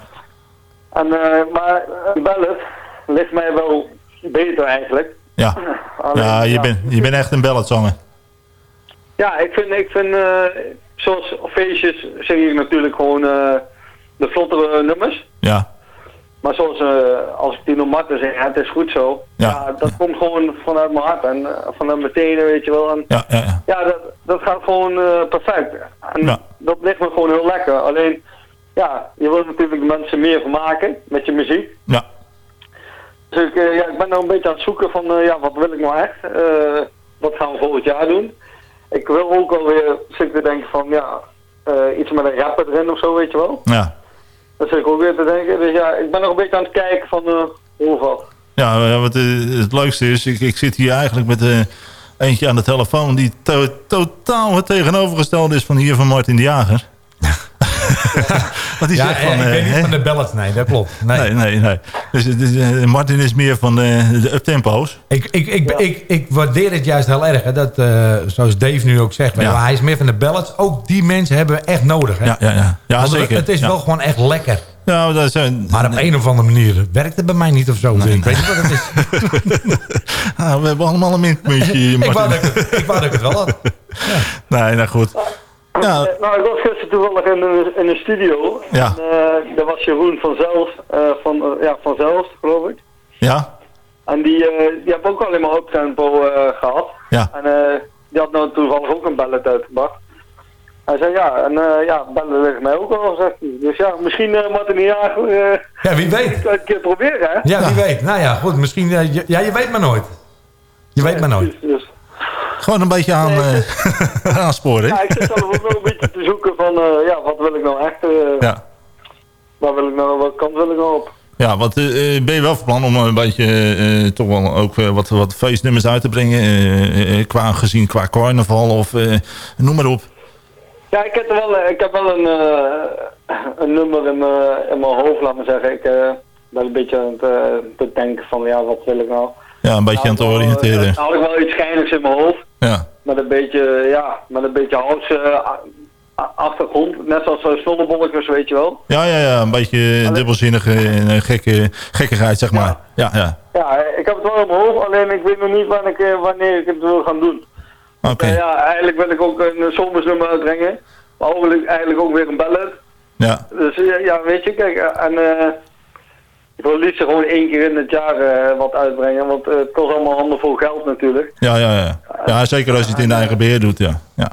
En, eh, maar een ballet ligt mij wel beter eigenlijk. Ja, Alleen, ja je, Bent, je bent echt een balladzanger. Ja, ik vind, ik vind eh, zoals feestjes zing ik natuurlijk gewoon eh, de vlottere nummers. Ja, Maar zoals eh, als ik Tino Martin zeg, het is goed zo. Ja. dat komt gewoon vanuit mijn hart en eh, vanuit mijn tenen, weet je wel. En, ja, ja. ja. ja, dat, dat gaat gewoon eh, perfect. En dat ligt me gewoon heel lekker. Alleen, ja, je wilt natuurlijk mensen meer vermaken met je muziek. Ja. Dus ik, ja, ik ben nou een beetje aan het zoeken van, ja, wat wil ik nou echt? Wat gaan we volgend jaar doen? Ik wil ook alweer zitten te denken van, ja, iets met een rapper erin of zo, weet je wel. Ja, Dat zit ik weer te denken. Dus ja, ik ben nog een beetje aan het kijken van, eh hoe wat. ja eh, wat, eh, het leukste is, ik, ik zit hier eigenlijk met eentje aan de telefoon... die to- totaal het tegenovergestelde is van hier van Martin de Jager. Want die Ja, eh, van... ik eh, ben niet hè? van de ballads, nee, dat klopt. Nee. Nee, nee, nee. Dus, het is, eh, Martin is meer van eh, de uptempo's. Ik, ik, ik, ik, ik waardeer het juist heel erg. Hè, dat, eh, zoals Dave nu ook zegt. Ja. wel, Hij is meer van de ballads. Ook die mensen hebben we echt nodig. Hè? Ja, ja, ja. ja zeker. Het is ja. wel gewoon echt lekker. Ja, dat zijn, Maar op een of andere manier werkt het bij mij niet of zo. ik weet niet wat het is. Ah, we hebben allemaal een mintmuntje. ik, Martin. wou dat ik, wou dat ik het wel had. Nee, nou goed. Ja, Eh, nou, ik was gisteren toevallig in een, in een studio. Ja. En eh daar was Jeroen vanzelf, eh van, eh, ja, vanzelf, geloof ik. ja, En die, eh die heb ook alleen maar eh gehad. Ja. En eh die had nou toevallig ook een ballet uitgebracht. Hij zei ja, en eh, ja, bellen ligt mij ook wel, zegt hij. Dus ja, misschien uh, moet een jaar uh, Ja, wie weet. een keer proberen, hè? Ja, wie weet. Nou ja, goed, misschien... ja, je weet maar nooit. Je weet maar nooit. Dus, Gewoon een beetje aan, eh, aansporen. hè? ja, ik zit zelf ook nog een beetje te zoeken van, eh, ja, wat wil ik nou echt? eh Ja. Waar wil ik nou, wat kant wil ik nou op? Ja, wat ben je wel van plan om een beetje toch wel ook wat, wat feestnummers uit te brengen? qua gezien qua carnaval of noem maar op. Ja, ik heb, wel, ik heb wel een, een nummer in mijn, in mijn hoofd, laat maar zeggen. Ik ben een beetje aan het te denken van, ja, wat wil ik nou? Ja, een beetje aan het oriënteren. Dan had ik wel iets schijnigs in mijn hoofd. Ja. Met een beetje, ja, met een beetje house eh, achtergrond. Net zoals uh, snollebolletjes, weet je wel. Ja, ja, ja, een beetje dubbelzinnige en eh, gekke, gekkigheid, zeg maar. Ja, ja. Ja, eh, ik heb het wel in mijn hoofd, alleen ik weet nog niet wanneer ik, eh, wanneer ik het wil gaan doen. Oké. Eh, ja, eigenlijk wil ik ook een zomersnummer uitbrengen. Maar eigenlijk ook weer een ballad. Ja. Dus eh, ja, weet je, kijk, eh, en eh wil liefst gewoon één keer in het jaar eh, wat uitbrengen, want eh, het kost allemaal handenvol geld natuurlijk. Ja, ja, ja. Ja, zeker als je het in eigen beheer doet, ja. ja.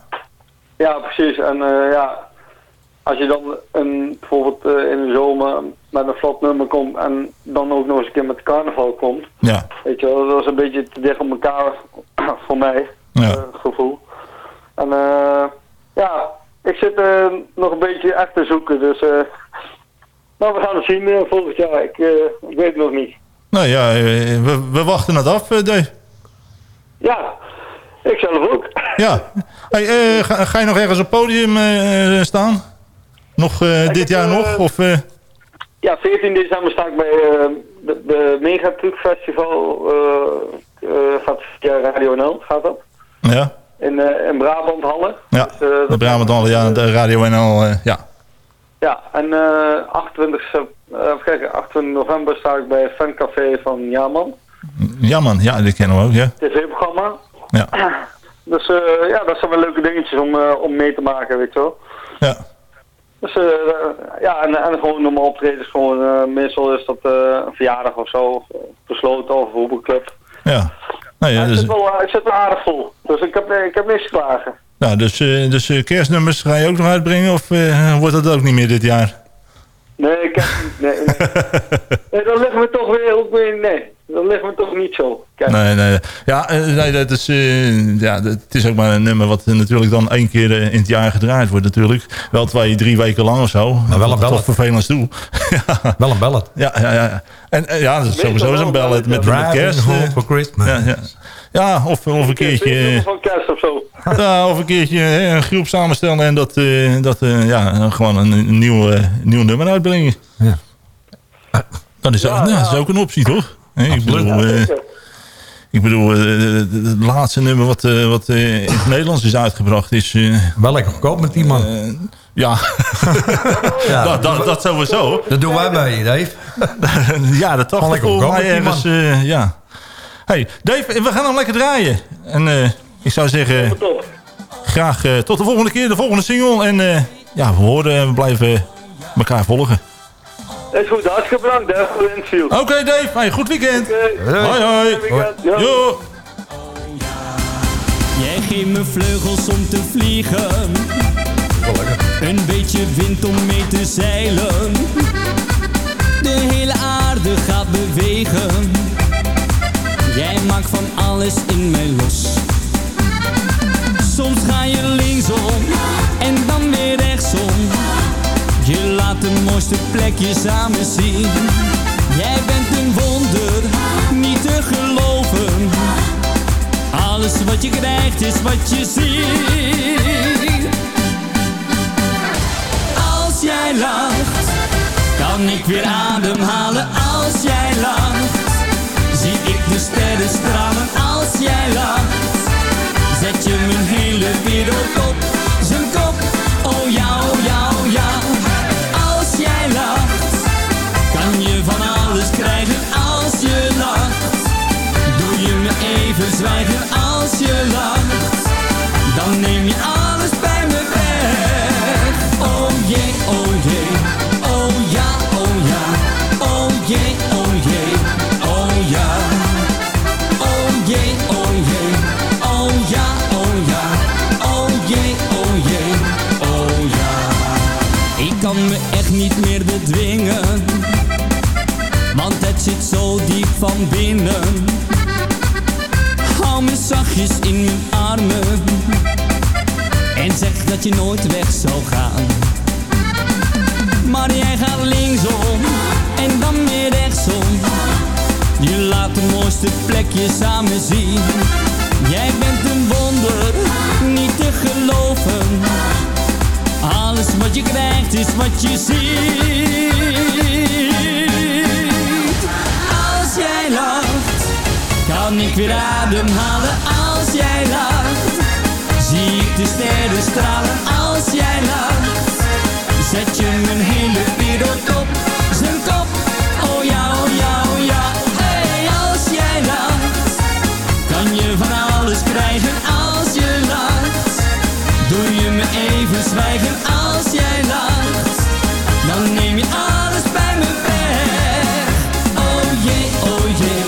Ja, precies. En eh, ja, als je dan een, bijvoorbeeld in de zomer met een vlot nummer komt en dan ook nog eens een keer met carnaval komt, Ja. weet je wel, dat is een beetje te dicht op elkaar voor mij, Ja. gevoel. En eh, ja, ik zit nog een beetje echt te zoeken, dus eh, nou, we gaan het zien eh, volgend jaar. Ik, eh, ik weet het nog niet. Nou ja, eh, we, we wachten het af, Dave. Ja, ik zelf ook. Ja. Hey, ga, ga je nog ergens op podium staan? Nog dit jaar nog? Of, Ja, 14 december sta ik bij de, de Megatruck Festival, eh eh gaat via Radio NL, gaat dat? ja? In, in Brabant Halle. Ja, Dus, de Brabant al, ja, de Radio NL, ja. Ja, en eh 28, sep- eh, even kijken, 28 november sta ik bij fancafé van Jaman, Ja man, ja, die kennen we ook, ja. tv-programma. Ja. Dus eh, ja, dat zijn wel leuke dingetjes om, eh, om mee te maken, weet je wel. Ja. Dus eh, ja, en, en gewoon normaal optredens, gewoon, meestal is dat een verjaardag of zo, of, besloten of voetbalclub. Ja. Nou ja, ik, dus, zit wel, ik zit wel aardig vol, dus ik heb, ik heb niks te klagen. Nou, dus, eh, dus eh, kerstnummers ga je ook nog uitbrengen of eh, wordt dat ook niet meer dit jaar? Nee, ik heb niet, nee, nee. nee, dan liggen we toch weer, ook weer, nee, dan liggen we toch niet zo. Kijk. Nee, nee. Ja, nee, dat is, eh, ja, dat- het is ook maar een nummer wat natuurlijk dan één keer in het jaar gedraaid wordt natuurlijk. Wel twee, drie weken lang of zo. Maar wel een ballad. Toch vervelend toe. ja. Wel een ballad. Ja, ja, ja. En ja, dat is sowieso zo'n ballad met, met Driving kerst. home for Christmas. Ja, ja. Ja of, of een keertje... eh, van kerst of zo. Ja, of een keertje hè, een groep samenstellen en dat, eh, dat eh, ja, gewoon een, een nieuw, eh, nieuw nummer uitbrengen. Ja. Dat is, ook, ja, dat is ook een optie, toch? Ik bedoel, eh, ik bedoel eh, het laatste nummer wat, eh, wat eh, in het Nederlands is uitgebracht is... eh, Wel lekker goedkoop met die man. ja, Ja. dat, dat, dat sowieso. Dat doen wij bij je, Dave. ja, de 80 lekker volgens goedkoop mij met die ergens, eh, ja. Hey, Dave, we gaan hem lekker draaien. En eh, ik zou zeggen, Top. graag eh, tot de volgende keer, de volgende single. En eh, ja, we horen en we blijven elkaar volgen. Is goed, hartstikke bedankt hè, voor de interview. Oké Dave, hey, goed weekend. Oké. Hoi hoi. Goed weekend. Ja. Jo. Jij geeft me vleugels om te vliegen. Een beetje wind om mee te zeilen. De hele aarde gaat bewegen. Jij maakt van alles in mij los. Soms ga je linksom en dan weer rechtsom. Je laat de mooiste plekjes samen zien. Jij bent een wonder, niet te geloven. Alles wat je krijgt is wat je ziet. Als jij lacht, kan ik weer ademhalen. Als jij lacht, de sterren stralen. Als jij lacht, zet je mijn hele wereld op zijn kop. Oh ja, oh ja, oh ja. Als jij lacht, kan je van alles krijgen. Als je lacht, doe je me even zwijgen. Als je lacht, dan neem je alles kan me echt niet meer bedwingen. Want het zit zo diep van binnen. Hou me zachtjes in mijn armen. En zeg dat je nooit weg zou gaan. Maar jij gaat linksom en dan weer rechtsom. Je laat de mooiste plekjes aan me zien. Jij bent een wonder, niet te geloven. Alles wat je krijgt is wat je ziet. Als jij lacht, kan ik weer ademhalen. Als jij lacht, zie ik de sterren stralen. Als jij lacht, zet je mijn hele wereld op even zwijgen. Als jij lacht, dan neem je alles bij me weg. Oh jee, oh jee,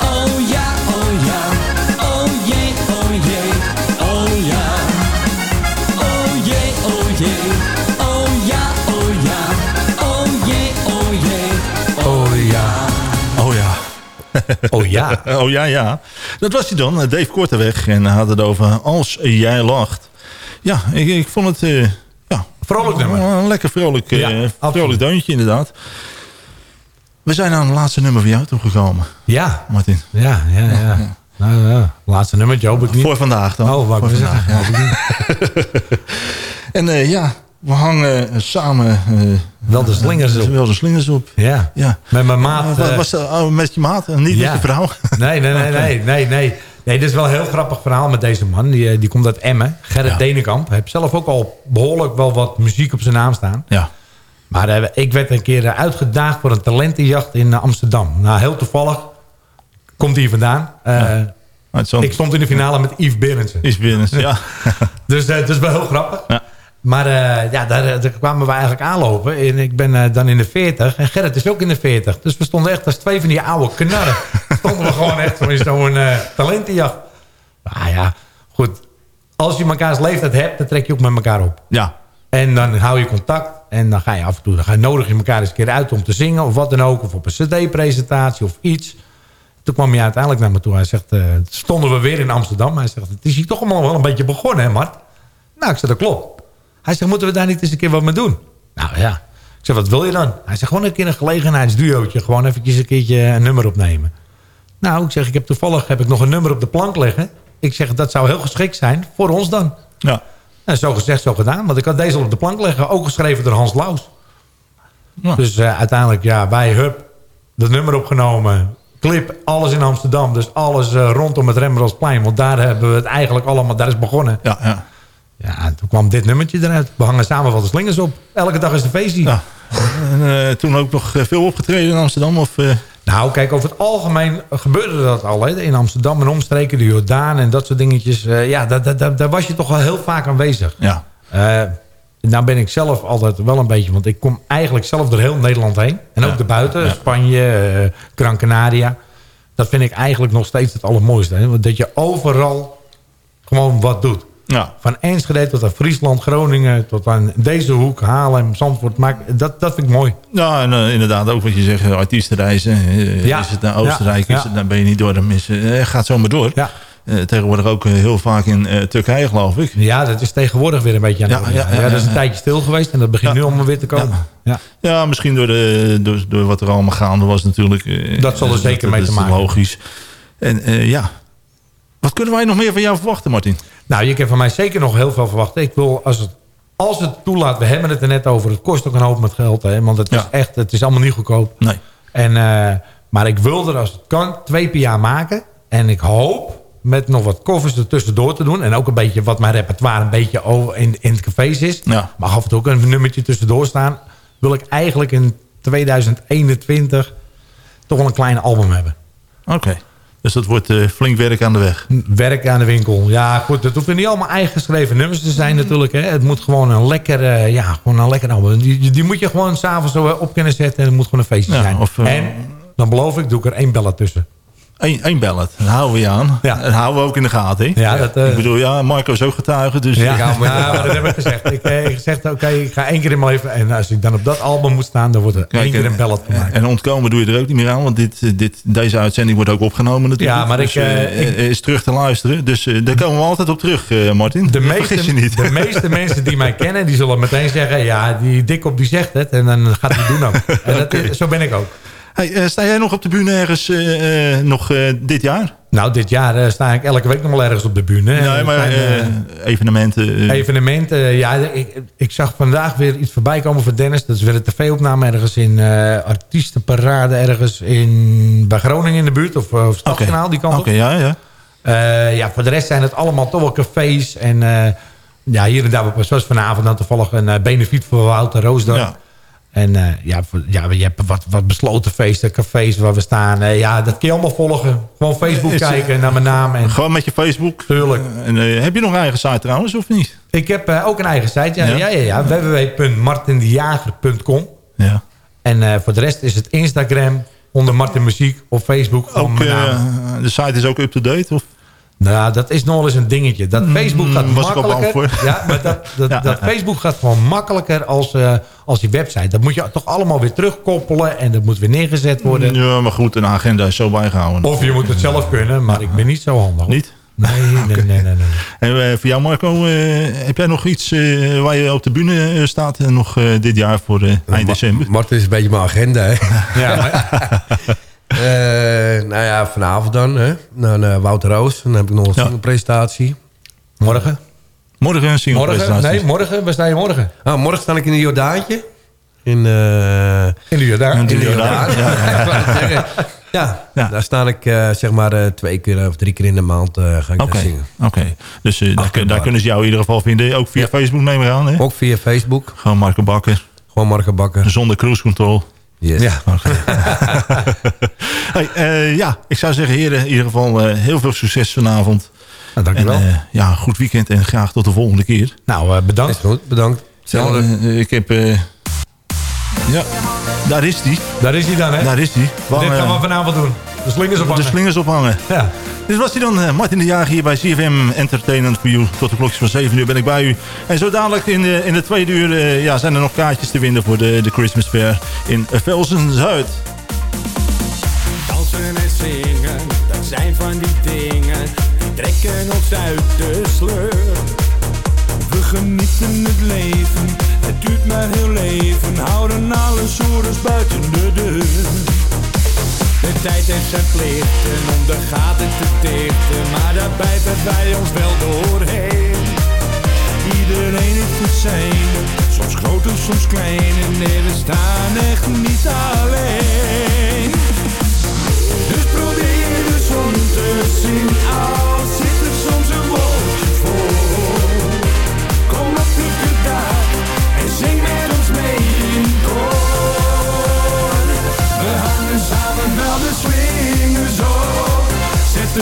oh ja, oh ja. Oh jee, oh jee, oh ja. Oh jee, oh jee, oh ja, oh ja. Oh jee, oh jee, Oh ja. Oh ja. Oh ja. oh ja, ja. Dat was hij dan, eh, Dave Korteweg. En hij had het over Als jij lacht. Ja, ik, ik vond het... eh, ja, Vrolijk nummer. Een lekker vrolijk, eh, Ja, vrolijk deuntje inderdaad. We zijn aan het laatste nummer van jou toegekomen. Ja. Martin. Ja, ja, ja. Nou ja, laatste nummertje hoop ik niet. Voor vandaag dan. Oh, wat vandaag. En eh, ja, we hangen samen... Wel de slingers op. Wel de slingers op. Ja. Ja. Met mijn maat. Was dat? Oh, met je maat en niet Ja. met je vrouw? Nee, nee, nee, nee, nee, nee. Nee, dit is wel een heel grappig verhaal met deze man. Die, eh, die komt uit Emmen. Gerrit Ja. Denenkamp. Hij heeft zelf ook al behoorlijk wel wat muziek op zijn naam staan. Ja. Maar eh, ik werd een keer eh, uitgedaagd voor een talentenjacht in Amsterdam. Nou, heel toevallig komt hij hier vandaan. Zo'n- ik stond in de finale met Yves Berendsen. Is binnen, ja. Dus eh, het is wel heel grappig. Ja. Maar eh, ja, daar, daar kwamen we eigenlijk aanlopen. En ik ben eh, dan in de 40. En Gerrit is ook in de 40. Dus we stonden echt als twee van die oude knarren. stonden we gewoon echt in zo'n eh, talentenjacht. Nou ja, goed. Als je mekaars leeftijd hebt, dan trek je ook met elkaar op. Ja. En dan hou je contact. En dan ga je af en toe, dan ga je nodig je elkaar eens een keer uit om te zingen. Of wat dan ook. Of op een cd-presentatie of iets. Toen kwam hij uiteindelijk naar me toe. Hij zegt, eh, stonden we weer in Amsterdam. Hij zegt, het is hier toch allemaal wel een beetje begonnen, hè Mart? Nou, ik zeg, dat klopt. Hij zegt, moeten we daar niet eens een keer wat mee doen? Nou ja. Ik zeg, wat wil je dan? Hij zegt, gewoon een keer een gelegenheidsduootje. Gewoon eventjes een keertje een nummer opnemen. Nou, ik zeg, ik heb toevallig heb ik nog een nummer op de plank liggen. Ik zeg, dat zou heel geschikt zijn voor ons dan. Ja. En zo gezegd, zo gedaan. Want ik had deze al op de plank liggen. Ook geschreven door Hans Laus. Ja. Dus eh, uiteindelijk, ja, wij, hup, dat nummer opgenomen. Clip, alles in Amsterdam. Dus alles eh, rondom het Rembrandtsplein. Want daar hebben we het eigenlijk allemaal, daar is begonnen. Ja, ja. Ja, en toen kwam dit nummertje eruit. We hangen samen wat de slingers op. Elke dag is een feestje. Ja. En, eh, toen ook nog eh, veel opgetreden in Amsterdam? Of, eh, Nou, kijk, over het algemeen gebeurde dat al. Hè? In Amsterdam en omstreken, de Jordaan en dat soort dingetjes. Ja, daar, daar, daar, daar was je toch wel heel vaak aanwezig. ja. Nou ben ik zelf altijd wel een beetje... want ik kom eigenlijk zelf door heel Nederland heen. En ook erbuiten. Ja. Spanje, Gran Canaria. Dat vind ik eigenlijk nog steeds het allermooiste. Hè? Dat je overal gewoon wat doet. Ja. Van Enschede tot aan Friesland, Groningen... tot aan deze hoek, Haarlem, Zandvoort. Maar dat, dat vind ik mooi. Ja, en eh, inderdaad ook wat je zegt, eh, artiestenreizen. eh, Ja. Is het naar. Oostenrijk, Ja. is het naar Benidorm, is, eh gaat zo maar door. Ja. Tegenwoordig ook heel vaak in Turkije, geloof ik. Ja, dat is tegenwoordig weer een beetje aan Ja, ja, Ja, dat is een tijdje stil geweest. En dat begint nu allemaal weer te komen. Ja. Ja, misschien door, de, door, door wat er allemaal gaande was natuurlijk. Dat zal er zeker mee dat te is maken logisch. En ja, wat kunnen wij nog meer van jou verwachten, Martin? Nou, je kan van mij zeker nog heel veel verwachten. Ik wil, als het, als het toelaat, we hebben het er net over. Het kost ook een hoop met geld. Hè, want het is echt, het is allemaal niet goedkoop. Nee. En, eh, maar ik wil er, als het kan, twee per jaar maken. En ik hoop met nog wat covers er tussendoor te doen. En ook een beetje wat mijn repertoire een beetje over in, in het cafés is. Ja. Mag af en toe ook een nummertje tussendoor staan. Wil ik eigenlijk in 2021 toch wel een klein album hebben. Oké. Dus dat wordt eh, flink werk aan de weg. Werk aan de winkel. Ja, goed. Het hoeven niet allemaal eigen geschreven nummers te zijn natuurlijk. Hè. Het moet gewoon een lekker, eh, ja, gewoon een lekker album. Die, die moet je gewoon s'avonds zo eh, op kunnen zetten. En het moet gewoon een feestje Ja, zijn. of, en dan beloof ik, doe ik er één bella tussen. Eén één ballot. Dat houden we je aan. Ja. Dat houden we ook in de gaten. hè? Ja, dat, eh, ik bedoel, ja, Marco is ook getuige. Dus Ja, Ja, ja, maar dat heb ik gezegd. Ik heb gezegd, oké, ik ga één keer in mijn leven... En als ik dan op dat album moet staan, dan wordt er één keer een ballot gemaakt. En ontkomen doe je er ook niet meer aan. Want dit, eh, dit, deze uitzending wordt ook opgenomen natuurlijk. Ja, maar Dus, ik, eh, eh, ik- is terug te luisteren. Dus eh, daar komen we altijd op terug, eh, Martin. De Dat meeste, je niet. de meeste mensen die mij kennen, die zullen meteen zeggen... ja, die dik op die zegt het en dan gaat hij het doen ook. En dat, zo ben ik ook. Hey, eh, sta jij nog op de bühne ergens eh, eh, nog dit jaar? Nou, dit jaar sta ik elke week nog wel ergens op de bühne. Nee, maar evenementen. Evenementen, ja, ik, ik zag vandaag weer iets voorbij komen voor Dennis. Dat is weer een tv-opname ergens in artiestenparade ergens in, bij Groningen in de buurt. Of, of Stadskanaal, die kant Oké, ja, ja. Ja, voor de rest zijn het allemaal toch wel cafés. En ja, hier en daar, zoals vanavond dan toevallig een benefiet voor Wouter Roosdorp. Ja. En eh, ja, voor, ja, je hebt wat, wat besloten feesten, cafés waar we staan. Eh, ja, dat kun je allemaal volgen. Gewoon Facebook Is- kijken naar mijn naam. En, Gewoon met je Facebook. Tuurlijk. En, eh, heb je nog een eigen site trouwens, of niet? ik heb eh, ook een eigen site. Ja, Ja? ja, ja, ja, Ja. En eh, voor de rest is het Instagram onder Martin Muziek of Facebook. Ook, mijn eh, naam. de site is ook up-to-date? Of? Nou, dat is nog eens een dingetje. Dat Facebook gaat makkelijker. Ja, maar dat, dat, Ja, dat ja, ja. Facebook gaat gewoon makkelijker als, eh, als die website. Dat moet je toch allemaal weer terugkoppelen en dat moet weer neergezet worden. Ja, maar goed, een agenda is zo bijgehouden. Of je moet het zelf kunnen, maar ik ben niet zo handig. Niet? Nee, nee, nee, nee. nee. En eh, voor jou Marco, eh, heb jij nog iets waar je op de bühne staat nog dit jaar voor eind december? Martin is een beetje mijn agenda, hè? Ja, maar- nou ja, vanavond dan, hè? Dan eh, Wouter Roos. Dan heb ik nog een Ja. single-presentatie. Morgen? Morgen een single presentatie. Nee, morgen. Waar sta je morgen? Ah, morgen sta ik in een Jordaantje. In, eh In de Jordaan. In de in de Jordaan, ja, Ja, ik ja, daar sta ik eh, zeg maar eh, twee keer of drie keer in de maand eh, ga ik daar zingen. oké. dus eh, daar, kun- daar kunnen ze jou in ieder geval vinden. Ook via Ja. Facebook nemen we aan. Hè? Ook via Facebook. Gewoon Marco Bakker. Gewoon Marco Bakker. Zonder cruise control. Yes. Ja. hey, eh, ja, ik zou zeggen heren, in ieder geval eh, heel veel succes vanavond. Nou, En dankjewel. eh, ja, een goed weekend en graag tot de volgende keer. nou, eh, bedankt. Is goed, bedankt. Ik heb... eh, ja, daar is die. Daar is hij dan, hè? Daar is die. Dit gaan we vanavond doen. De slingers de ophangen. slingers ophangen. Ja. Dit was hij dan, eh, Martin de Jager hier bij CFM Entertainment for You. Tot de klokjes van 7 uur ben ik bij u. En zo dadelijk in de, in de tweede uur eh, ja, zijn er nog kaartjes te winnen voor de, de Christmas Fair in Velsen-Zuid. Dansen en zingen, dat zijn van die dingen die trekken ons uit de sleur. We genieten het leven, het duurt maar heel leven. Houden alle sores buiten de deur. De tijd heeft zijn plichten om de gaten te dichten, maar daar bijten wij ons wel doorheen. Iedereen heeft het zijne, soms groot en soms klein. En nee, we staan echt niet alleen. Dus probeer de zon te zien, al zit er soms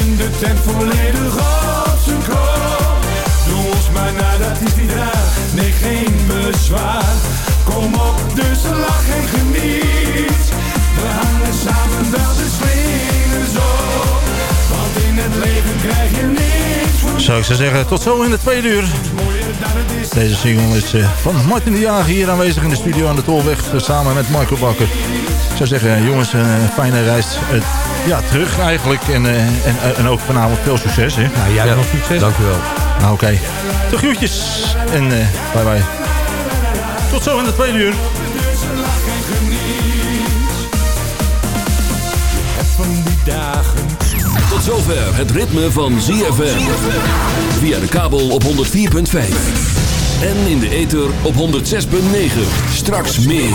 zetten de tent volledig op zijn kop. Doe ons maar naar dat is die daar, nee geen bezwaar. Kom op, dus lach en geniet. We hangen samen wel de slingers op, want in het leven krijg je niks voor Zou ik zo zeggen, tot zo in de tweede uur. Deze single is eh, van Martin de Jager hier aanwezig in de studio aan de Tolweg. eh, samen met Marco Bakker. Ik zou zeggen, eh, jongens, een eh, fijne reis eh, ja, terug eigenlijk. En, eh, en, en ook vanavond veel succes. Hè? Nou, jij nog succes. Dank u wel. Nou, Oké, de groetjes en eh bye bye. Tot zo in de tweede uur. Van die dagen Tot zover het ritme van ZFM. Via de kabel op 104.5. En in de ether op 106.9. Straks meer.